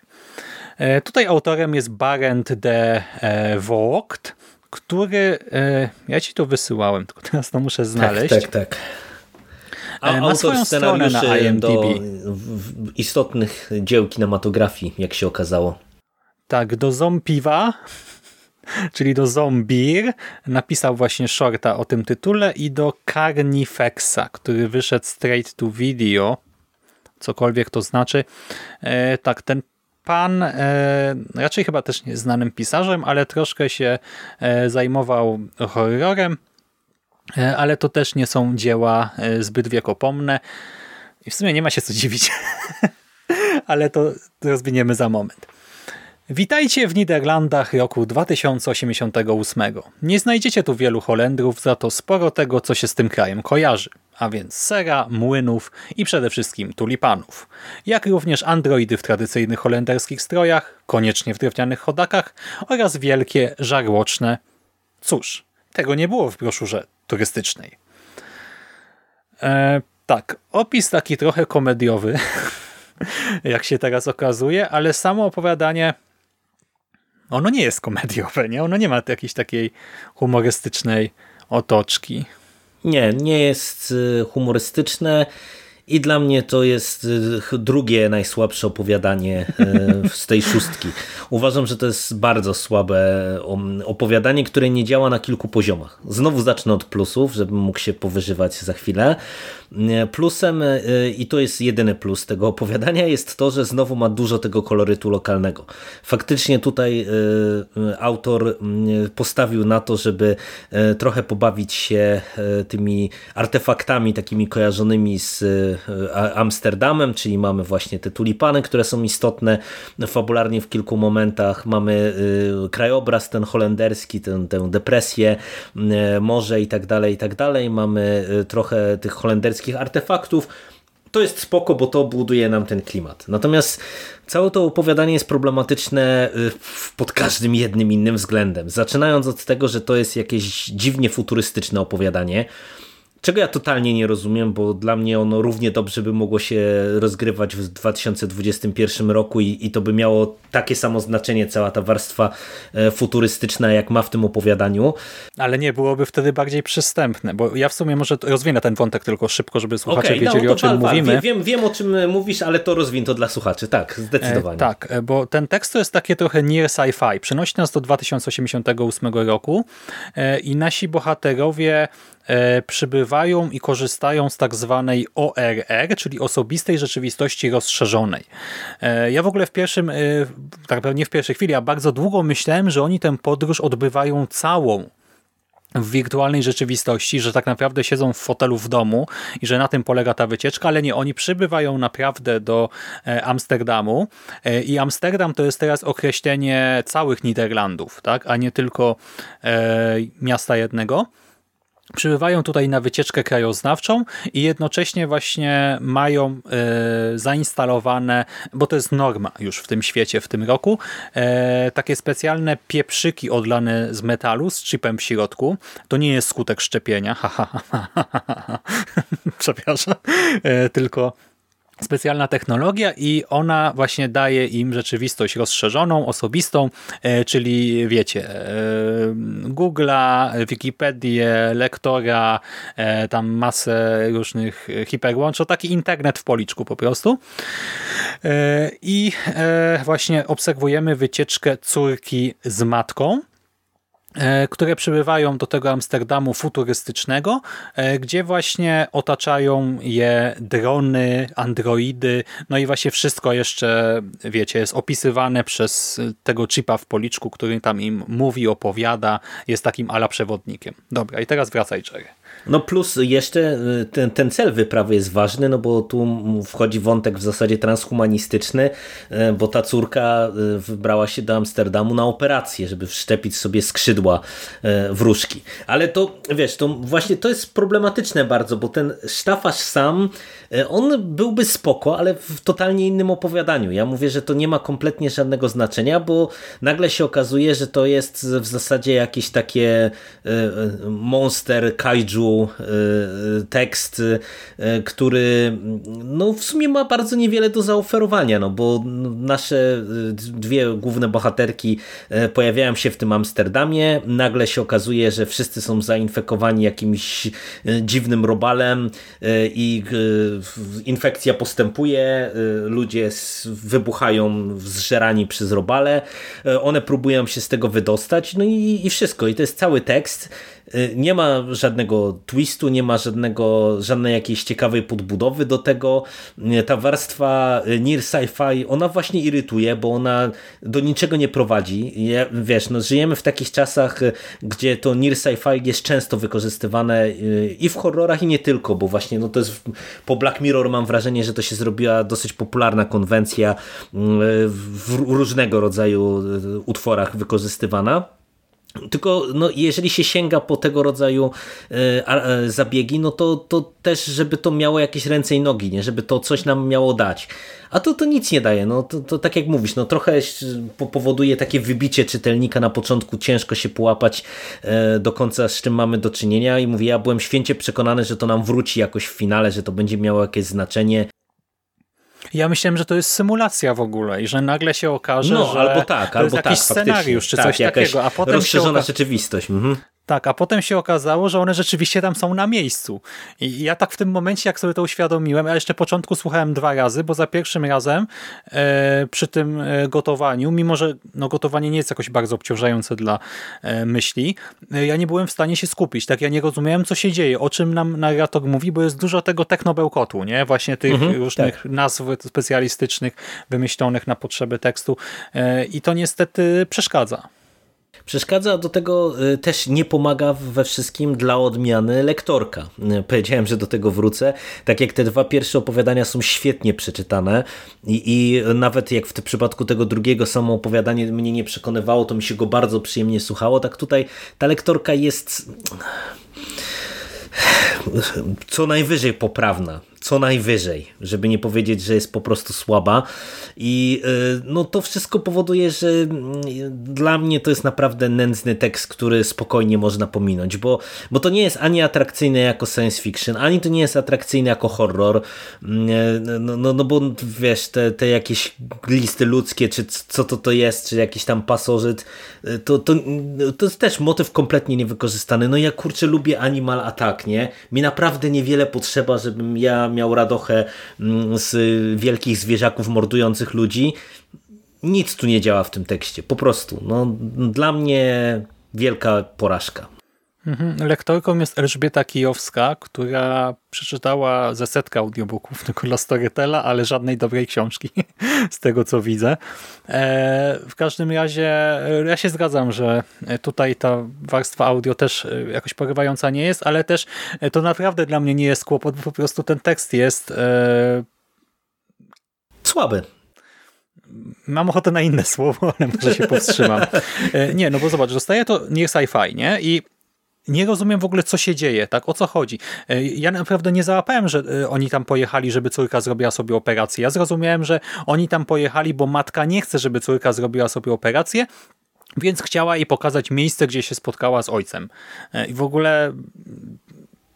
E, tutaj autorem jest Barent de e, Vogt, który, e, ja ci to wysyłałem, tylko teraz to muszę znaleźć. Tak, tak, tak. A ma autor stronę na IMDb. do istotnych dzieł kinematografii, jak się okazało. Tak, do Zompiwa czyli do Zombie, napisał właśnie shorta o tym tytule i do Carnifexa, który wyszedł straight to video, cokolwiek to znaczy. E, tak, ten pan e, raczej chyba też nie znanym pisarzem, ale troszkę się e, zajmował horrorem, e, ale to też nie są dzieła e, zbyt wiekopomne i w sumie nie ma się co dziwić, ale to rozwiniemy za moment. Witajcie w Niderlandach roku 2088. Nie znajdziecie tu wielu Holendrów, za to sporo tego, co się z tym krajem kojarzy, a więc sera, młynów i przede wszystkim tulipanów. Jak również androidy w tradycyjnych holenderskich strojach, koniecznie w drewnianych chodakach oraz wielkie, żarłoczne... Cóż, tego nie było w broszurze turystycznej. E, tak, opis taki trochę komediowy, jak się teraz okazuje, ale samo opowiadanie ono nie jest komediowe, nie? Ono nie ma jakiejś takiej humorystycznej otoczki. Nie, nie jest y, humorystyczne i dla mnie to jest drugie najsłabsze opowiadanie z tej szóstki. Uważam, że to jest bardzo słabe opowiadanie, które nie działa na kilku poziomach. Znowu zacznę od plusów, żebym mógł się powyżywać za chwilę. Plusem, i to jest jedyny plus tego opowiadania, jest to, że znowu ma dużo tego kolorytu lokalnego. Faktycznie tutaj autor postawił na to, żeby trochę pobawić się tymi artefaktami takimi kojarzonymi z Amsterdamem, czyli mamy właśnie te tulipany, które są istotne fabularnie w kilku momentach, mamy krajobraz ten holenderski, ten, tę depresję, morze i tak dalej, i tak dalej, mamy trochę tych holenderskich artefaktów, to jest spoko, bo to buduje nam ten klimat. Natomiast całe to opowiadanie jest problematyczne pod każdym jednym innym względem. Zaczynając od tego, że to jest jakieś dziwnie futurystyczne opowiadanie, Czego ja totalnie nie rozumiem, bo dla mnie ono równie dobrze by mogło się rozgrywać w 2021 roku i, i to by miało takie samo znaczenie, cała ta warstwa e, futurystyczna, jak ma w tym opowiadaniu. Ale nie byłoby wtedy bardziej przystępne, bo ja w sumie może rozwinę ten wątek tylko szybko, żeby słuchacze okay, no, wiedzieli, no, o czym wal, mówimy. Wiem, wiem, o czym mówisz, ale to rozwin to dla słuchaczy, tak, zdecydowanie. E, tak, e, bo ten tekst to jest takie trochę near sci-fi. Przenosi nas do 2088 roku e, i nasi bohaterowie przybywają i korzystają z tak zwanej ORR, czyli osobistej rzeczywistości rozszerzonej. E, ja w ogóle w pierwszym, e, tak nie w pierwszej chwili, a bardzo długo myślałem, że oni tę podróż odbywają całą w wirtualnej rzeczywistości, że tak naprawdę siedzą w fotelu w domu i że na tym polega ta wycieczka, ale nie, oni przybywają naprawdę do Amsterdamu. I Amsterdam to jest teraz określenie całych Niderlandów, tak, a nie tylko miasta jednego przybywają tutaj na wycieczkę krajoznawczą i jednocześnie właśnie mają e, zainstalowane, bo to jest norma już w tym świecie w tym roku, e, takie specjalne pieprzyki odlane z metalu z chipem w środku. To nie jest skutek szczepienia, przepraszam, e, tylko specjalna technologia i ona właśnie daje im rzeczywistość rozszerzoną, osobistą, e, czyli wiecie, e, Google'a, Wikipedię, lektora, e, tam masę różnych hiperłącz, taki internet w policzku po prostu. I właśnie obserwujemy wycieczkę córki z matką, które przybywają do tego Amsterdamu futurystycznego, e, gdzie właśnie otaczają je drony, androidy, no i właśnie wszystko jeszcze, wiecie, jest opisywane przez tego chipa w policzku, który tam im mówi, opowiada, jest takim ala przewodnikiem. Dobra, i teraz wracaj, Jerry. No plus jeszcze y, ten, ten cel wyprawy jest ważny, no bo tu wchodzi wątek w zasadzie transhumanistyczny, y, bo ta córka y, wybrała się do Amsterdamu na operację, żeby wszczepić sobie skrzydła wróżki. Ale to, wiesz, to właśnie to jest problematyczne bardzo, bo ten sztafasz sam, on byłby spoko, ale w totalnie innym opowiadaniu. Ja mówię, że to nie ma kompletnie żadnego znaczenia, bo nagle się okazuje, że to jest w zasadzie jakieś takie monster kaiju Y, tekst, y, który no w sumie ma bardzo niewiele do zaoferowania, no bo nasze y, dwie główne bohaterki pojawiają się w tym Amsterdamie, nagle się okazuje, że wszyscy są zainfekowani jakimś dziwnym robalem i infekcja postępuje, ludzie wybuchają zżerani przez robale, one próbują się z tego wydostać, no i, i wszystko. I to jest cały tekst. Nie ma żadnego twistu, nie ma żadnego, żadnej jakiejś ciekawej podbudowy do tego. Ta warstwa near sci-fi, ona właśnie irytuje, bo ona do niczego nie prowadzi. Wiesz, no żyjemy w takich czasach, gdzie to near sci-fi jest często wykorzystywane y, i w horrorach i nie tylko, bo właśnie no to jest po Black Mirror mam wrażenie, że to się zrobiła dosyć popularna konwencja y, w różnego rodzaju utworach wykorzystywana. Tylko no, jeżeli się sięga po tego rodzaju e, zabiegi, no to, to też, żeby to miało jakieś ręce i nogi, nie? żeby to coś nam miało dać. A to, to nic nie daje. No, to, to tak jak mówisz, no, trochę powoduje takie wybicie czytelnika na początku, ciężko się połapać e, do końca, z czym mamy do czynienia. I mówię, ja byłem święcie przekonany, że to nam wróci jakoś w finale, że to będzie miało jakieś znaczenie. Ja myślałem, że to jest symulacja w ogóle i że nagle się okaże, no, że albo tak, to albo jest jakiś tak, scenariusz czy tak, coś takiego, a potem rozszerzona się rzeczywistość. Mhm. Tak, a potem się okazało, że one rzeczywiście tam są na miejscu. I ja tak w tym momencie, jak sobie to uświadomiłem, ja jeszcze początku słuchałem dwa razy, bo za pierwszym razem e, przy tym e, gotowaniu, mimo że no, gotowanie nie jest jakoś bardzo obciążające dla e, myśli, e, ja nie byłem w stanie się skupić. Tak, ja nie rozumiałem, co się dzieje, o czym nam narrator mówi, bo jest dużo tego technobełkotu, nie? Właśnie tych Mhm, różnych tak. nazw specjalistycznych, wymyślonych na potrzeby tekstu e, i to niestety przeszkadza. Przeszkadza do tego y, też nie pomaga we wszystkim dla odmiany lektorka. Y, Powiedziałem, że do tego wrócę. Tak jak te dwa pierwsze opowiadania są świetnie przeczytane i, i nawet jak w tym przypadku tego drugiego samo opowiadanie mnie nie przekonywało, to mi się go bardzo przyjemnie słuchało, tak tutaj ta lektorka jest co najwyżej poprawna. Co najwyżej, żeby nie powiedzieć, że jest po prostu słaba. I y, no to wszystko powoduje, że mm, dla mnie to jest naprawdę nędzny tekst, który spokojnie można pominąć, bo, bo to nie jest ani atrakcyjne jako science fiction, ani to nie jest atrakcyjne jako horror. Mm, No, no, no bo wiesz, te, te jakieś listy ludzkie, czy co to to jest, czy jakiś tam pasożyt, y, to, to, to jest też motyw kompletnie niewykorzystany. No ja kurczę lubię Animal Attack, nie? Mi naprawdę niewiele potrzeba, żebym ja miał radochę mm, z wielkich zwierzaków mordujących ludzi. Nic tu nie działa w tym tekście, po prostu. No, dla mnie wielka porażka. Mhm. Lektorką jest Elżbieta Kijowska, która przeczytała ze setkę audiobooków tylko dla Storytela, ale żadnej dobrej książki, z tego co widzę. E, w każdym razie e, ja się zgadzam, że tutaj ta warstwa audio też e, jakoś porywająca nie jest, ale też to naprawdę dla mnie nie jest kłopot, bo po prostu ten tekst jest Słaby. Mam ochotę na inne słowo, ale może się powstrzymam. Nie, no bo zobacz, dostaję to nie sci-fi, nie? I nie rozumiem w ogóle, co się dzieje, tak? O co chodzi? E, Ja naprawdę nie załapałem, że e, oni tam pojechali, żeby córka zrobiła sobie operację. Ja zrozumiałem, że oni tam pojechali, bo matka nie chce, żeby córka zrobiła sobie operację, więc chciała jej pokazać miejsce, gdzie się spotkała z ojcem. E, I w ogóle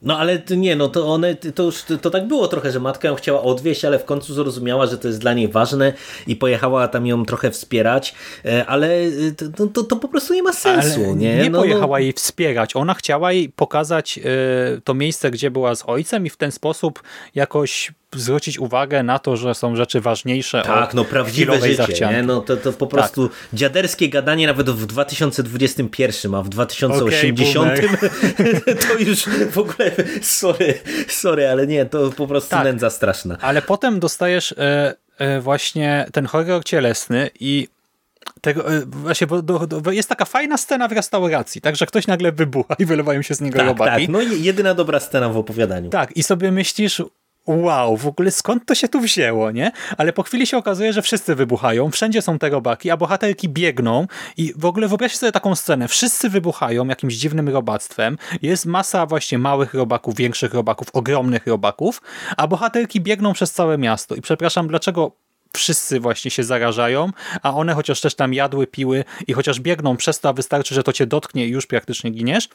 No ale ty- nie, no to one, to już to, to tak było trochę, że matka ją chciała odwieźć, ale w końcu zrozumiała, że to jest dla niej ważne i pojechała tam ją trochę wspierać, e, ale e, to, to, to po prostu nie ma sensu, Ale nie? nie no, pojechała no, jej wspierać. Ona chciała jej pokazać y, to miejsce, gdzie była z ojcem i w ten sposób jakoś zwrócić uwagę na to, że są rzeczy ważniejsze Tak, no prawdziwe życie, zachcianki. nie? No to, to po prostu dziaderskie gadanie nawet w 2021, a w 2080 to już w ogóle sorry, sorry, ale nie, to po prostu Tak. nędza straszna. Ale potem dostajesz e, e, właśnie ten horror cielesny i tego, e, właśnie, bo do, do, jest taka fajna scena w restauracji, tak, że ktoś nagle wybucha i wylewają się z niego Tak, robaki. tak, no i jedyna dobra scena w opowiadaniu. Tak, i sobie myślisz, wow, w ogóle skąd to się tu wzięło, nie? Ale po chwili się okazuje, że wszyscy wybuchają, wszędzie są te robaki, a bohaterki biegną i w ogóle wyobraźcie sobie taką scenę, wszyscy wybuchają jakimś dziwnym robactwem, jest masa właśnie małych robaków, większych robaków, ogromnych robaków, a bohaterki biegną przez całe miasto. I przepraszam, dlaczego wszyscy właśnie się zarażają, a one chociaż też tam jadły, piły i chociaż biegną przez to, a wystarczy, że to cię dotknie i już praktycznie giniesz,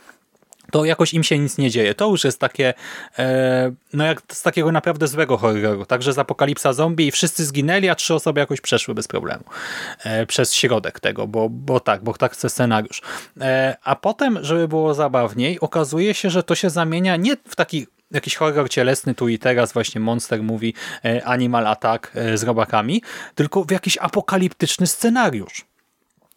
to jakoś im się nic nie dzieje. To już jest takie, e, no jak z takiego naprawdę złego horroru. Także z apokalipsa zombie i wszyscy zginęli, a trzy osoby jakoś przeszły bez problemu e, przez środek tego, bo, bo tak, bo tak chce scenariusz. E, a potem, żeby było zabawniej, okazuje się, że to się zamienia nie w taki jakiś horror cielesny tu i teraz, właśnie Monster mówi Animal Attack e, z robakami, tylko w jakiś apokaliptyczny scenariusz.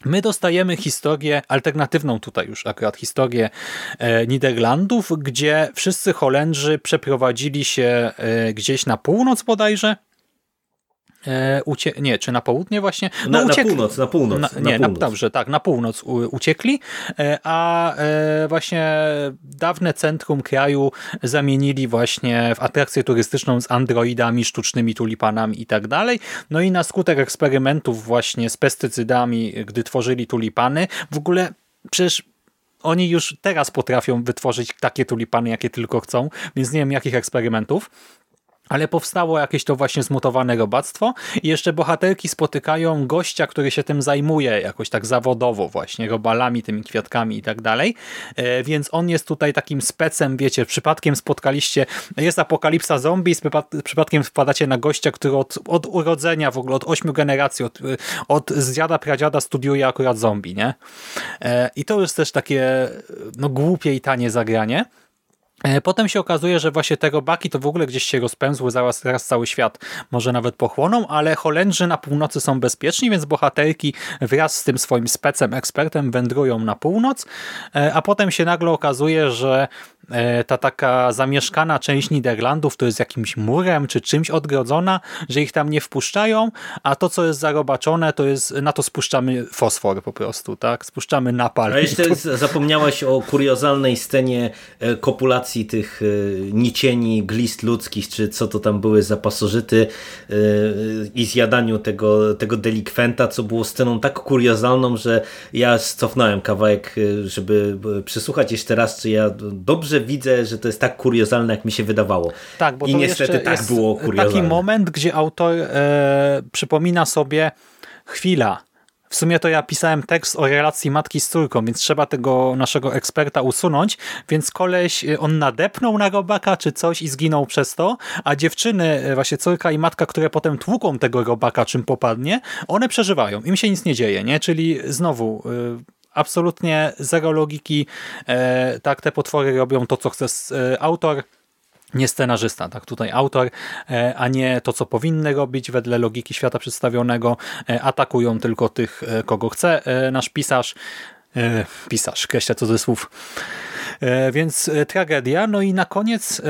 My dostajemy historię alternatywną tutaj już akurat historię e, Niderlandów, gdzie wszyscy Holendrzy przeprowadzili się e, gdzieś na północ bodajże. E, ucie- nie, czy na południe właśnie? No, Na, na uciekli. północ, na północ. Na, na nie, na, północ. dobrze, tak, na północ uciekli, e, a e, właśnie dawne centrum kraju zamienili właśnie w atrakcję turystyczną z androidami, sztucznymi tulipanami i tak dalej. No i na skutek eksperymentów właśnie z pestycydami, gdy tworzyli tulipany, w ogóle przecież oni już teraz potrafią wytworzyć takie tulipany, jakie tylko chcą, więc nie wiem jakich eksperymentów. Ale powstało jakieś to właśnie zmutowane robactwo i jeszcze bohaterki spotykają gościa, który się tym zajmuje jakoś tak zawodowo właśnie, robalami, tymi kwiatkami i tak dalej, e, więc on jest tutaj takim specem, wiecie, przypadkiem spotkaliście, jest apokalipsa zombie, przypadkiem wpadacie na gościa, który od, od urodzenia, w ogóle od ośmiu generacji, od, od zjada pradziada studiuje akurat zombie, nie? E, I to jest też takie no głupie i tanie zagranie, potem się okazuje, że właśnie te robaki to w ogóle gdzieś się rozpędzły, zaraz, zaraz cały świat może nawet pochłoną, ale Holendrzy na północy są bezpieczni, więc bohaterki wraz z tym swoim specem, ekspertem wędrują na północ, e, a potem się nagle okazuje, że E, ta taka zamieszkana część Niderlandów to jest jakimś murem czy czymś odgrodzona, że ich tam nie wpuszczają, a to, co jest zarobaczone, to jest, na to spuszczamy fosfor po prostu, tak? Spuszczamy napal. A jeszcze zapomniałaś o kuriozalnej scenie e, kopulacji tych e, nicieni, glist ludzkich, czy co to tam były za pasożyty i zjadaniu tego, tego delikwenta, co było sceną tak kuriozalną, że ja cofnąłem kawałek, żeby przysłuchać jeszcze raz, czy ja dobrze widzę, że to jest tak kuriozalne, jak mi się wydawało. Tak, bo I niestety tak było kuriozalne. Taki moment, gdzie autor e, przypomina sobie chwila, w sumie to ja pisałem tekst o relacji matki z córką, więc trzeba tego naszego eksperta usunąć, więc koleś, e, on nadepnął na robaka czy coś i zginął przez to, a dziewczyny, e, właśnie córka i matka, które potem tłuką tego robaka czym popadnie, one przeżywają, im się nic nie dzieje, nie? Czyli znowu... E, absolutnie zero logiki. E, tak, te potwory robią to, co chce e, autor, nie scenarzysta, tak, tutaj autor, e, a nie to, co powinny robić wedle logiki świata przedstawionego. Atakują tylko tych, kogo chce nasz pisarz. Pisarz, kreślę cudzysłów. Więc tragedia. No i na koniec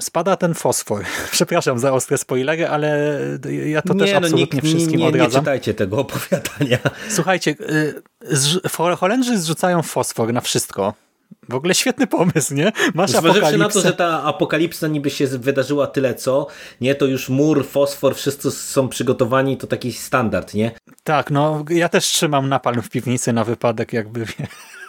spada ten fosfor. Przepraszam za ostre spoilery, ale ja to nie, też no, absolutnie nie, wszystkim nie, odradzam. Nie czytajcie tego opowiadania. Słuchajcie, y, Holendrzy zrzucają fosfor na wszystko. W ogóle świetny pomysł, nie? Masz Zważywszy na to, że ta apokalipsa niby się wydarzyła tyle co, nie? To już mur, fosfor, wszyscy są przygotowani, to taki standard, nie? Tak, no ja też trzymam napalm w piwnicy na wypadek jakby,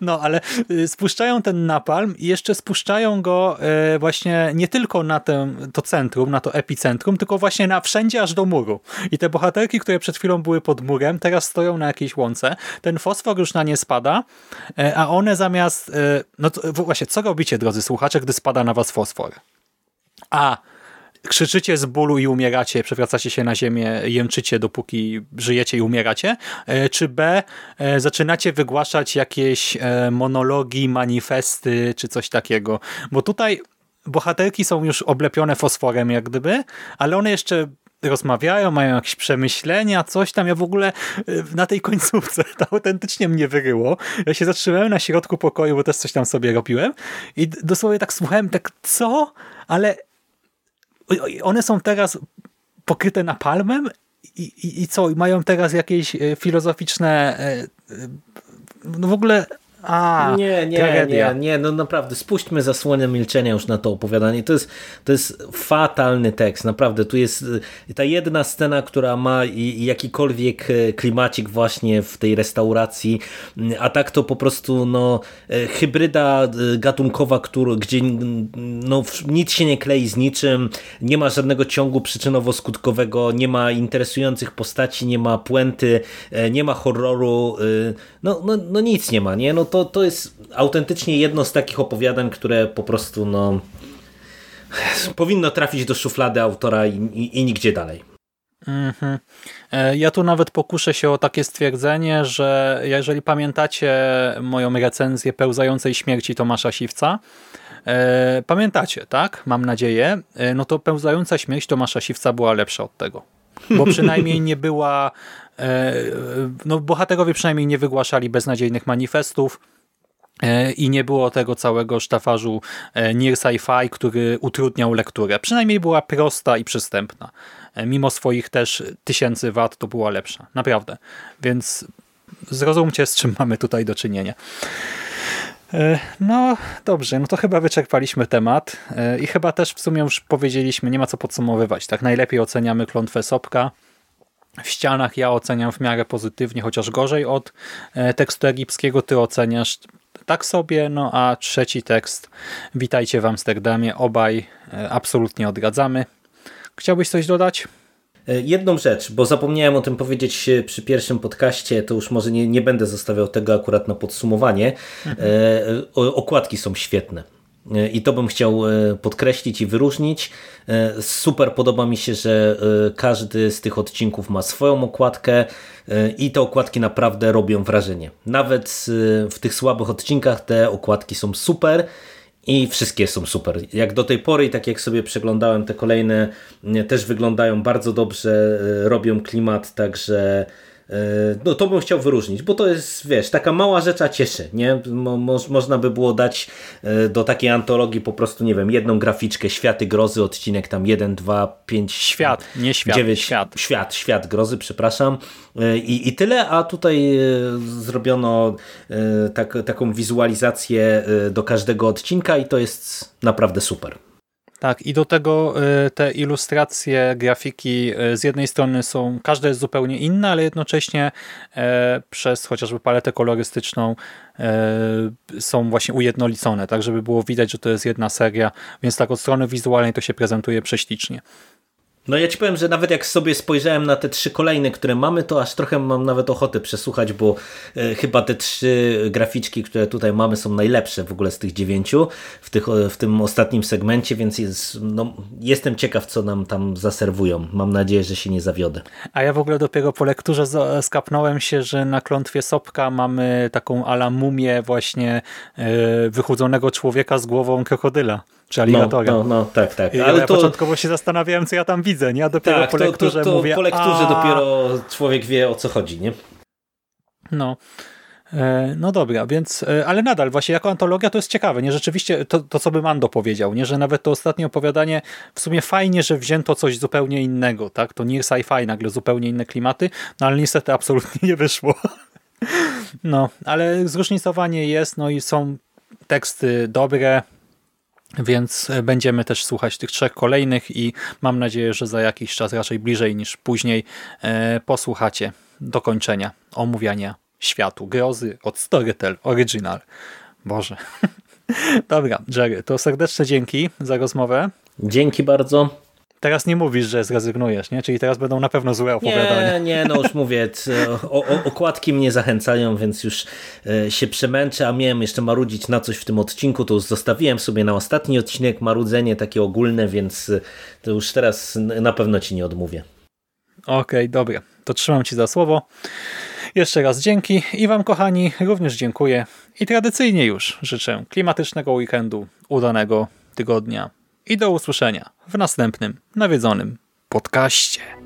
No, ale y, spuszczają ten napalm i jeszcze spuszczają go y, właśnie nie tylko na ten, to centrum, na to epicentrum, tylko właśnie na wszędzie aż do muru. I te bohaterki, które przed chwilą były pod murem, teraz stoją na jakiejś łące. Ten fosfor już na nie spada, y, a one zamiast... No to, właśnie, co robicie, drodzy słuchacze, gdy spada na was fosfor? A krzyczycie z bólu i umieracie, przewracacie się na ziemię, jęczycie dopóki żyjecie i umieracie, e, czy B, e, zaczynacie wygłaszać jakieś e, monologi, manifesty, czy coś takiego. Bo tutaj bohaterki są już oblepione fosforem jak gdyby, ale one jeszcze rozmawiają, mają jakieś przemyślenia, coś tam. Ja w ogóle na tej końcówce to autentycznie mnie wyryło. Ja się zatrzymałem na środku pokoju, bo też coś tam sobie robiłem i dosłownie tak słuchałem, tak co? Ale one są teraz pokryte napalmem i, i, i co? Mają teraz jakieś e, filozoficzne e, e, no w ogóle a, nie, nie, tragedia. nie, nie, no naprawdę, spuśćmy zasłonę milczenia już na to opowiadanie. To jest, to jest fatalny tekst, naprawdę. Tu jest y, ta jedna scena, która ma jakikolwiek y, klimacik właśnie w tej restauracji, y, a tak to po prostu no, hybryda gatunkowa, który, gdzie no, nic się nie klei z niczym, nie ma żadnego ciągu przyczynowo-skutkowego, nie ma interesujących postaci, nie ma puenty, nie ma horroru, no, no, no nic nie ma, nie? No to, to jest autentycznie jedno z takich opowiadań, które po prostu no, powinno trafić do szuflady autora i, i, i nigdzie dalej. Mm -hmm. Ja tu nawet pokuszę się o takie stwierdzenie, że jeżeli pamiętacie moją recenzję pełzającej śmierci Tomasza Siwca, e, pamiętacie, tak? Mam nadzieję. E, no to pełzająca śmierć Tomasza Siwca była lepsza od tego. Bo przynajmniej nie była E, no, bohaterowie przynajmniej nie wygłaszali beznadziejnych manifestów e, i nie było tego całego sztafarzu e, near sci-fi, który utrudniał lekturę. Przynajmniej była prosta i przystępna. Mimo swoich też tysięcy wat to była lepsza. Naprawdę. Więc zrozumcie, z czym mamy tutaj do czynienia. No dobrze, no to chyba wyczerpaliśmy temat i chyba też w sumie już powiedzieliśmy, nie ma co podsumowywać. Tak najlepiej oceniamy klątwę Sopka. W ścianach ja oceniam w miarę pozytywnie, chociaż gorzej od e, tekstu egipskiego. Ty oceniasz tak sobie, no a trzeci tekst Witajcie w Amsterdamie, obaj e, absolutnie odradzamy. Chciałbyś coś dodać? E, jedną rzecz, bo zapomniałem o tym powiedzieć e, przy pierwszym podcaście, to już może nie, nie będę zostawiał tego akurat na podsumowanie. Mhm. okładki są świetne. I to bym chciał podkreślić i wyróżnić. Super podoba mi się, że każdy z tych odcinków ma swoją okładkę i te okładki naprawdę robią wrażenie. Nawet w tych słabych odcinkach te okładki są super i wszystkie są super. Jak do tej pory tak jak sobie przeglądałem te kolejne, też wyglądają bardzo dobrze, e, robią klimat, także E, no to bym chciał wyróżnić, bo to jest, wiesz, taka mała rzecz, a cieszy, nie? Mo, mo, można by było dać e, do takiej antologii po prostu, nie wiem, jedną graficzkę, Światy Grozy, odcinek tam 1, 2, 5... Świat, nie świat, 9, świat. Świat, Świat Grozy, przepraszam. E, I, i tyle, a tutaj zrobiono tak, taką wizualizację do każdego odcinka i to jest naprawdę super. Tak, i do tego y, te ilustracje, grafiki y, z jednej strony są, każda jest zupełnie inna, ale jednocześnie e, przez chociażby paletę kolorystyczną e, są właśnie ujednolicone, tak żeby było widać, że to jest jedna seria, więc tak od strony wizualnej to się prezentuje prześlicznie. No ja ci powiem, że nawet jak sobie spojrzałem na te trzy kolejne, które mamy, to aż trochę mam nawet ochotę przesłuchać, bo e, chyba te trzy graficzki, które tutaj mamy są najlepsze w ogóle z tych dziewięciu w, tych, w tym ostatnim segmencie, więc jest, no, jestem ciekaw, co nam tam zaserwują. Mam nadzieję, że się nie zawiodę. A ja w ogóle dopiero po lekturze skapnąłem się, że na klątwie Sopka mamy taką ala mumię właśnie e, wychudzonego człowieka z głową krokodyla czy aligatora. No, no, no, tak, tak. Ale ja to... początkowo się zastanawiałem, co ja tam widzę, nie? A dopiero tak, po lekturze to, to, to mówię... po lekturze a... dopiero człowiek wie, o co chodzi, nie? No. E, no dobra, więc, e, ale nadal właśnie jako antologia to jest ciekawe, nie? Rzeczywiście to, to co by Mando powiedział, nie? Że nawet to ostatnie opowiadanie w sumie fajnie, że wzięto coś zupełnie innego, tak? To nie sci-fi, nagle zupełnie inne klimaty, no ale niestety absolutnie nie wyszło. No, ale zróżnicowanie jest, no i są teksty dobre, więc e, będziemy też słuchać tych trzech kolejnych i mam nadzieję, że za jakiś czas, raczej bliżej niż później, e, posłuchacie dokończenia omówiania światu grozy od Storytel Original. Boże. Dobra, Jerry, to serdeczne dzięki za rozmowę. Dzięki bardzo. Teraz nie mówisz, że zrezygnujesz, nie? Czyli teraz będą na pewno złe opowiadania. Nie, nie, no już mówię, o, o, okładki mnie zachęcają, więc już e, się przemęczę, a miałem jeszcze marudzić na coś w tym odcinku, to już zostawiłem sobie na ostatni odcinek marudzenie takie ogólne, więc e, to już teraz na pewno ci nie odmówię. Okej, okay, dobra. To trzymam ci za słowo. Jeszcze raz dzięki i wam kochani również dziękuję. I tradycyjnie już życzę klimatycznego weekendu, udanego tygodnia i do usłyszenia w następnym nawiedzonym podcaście.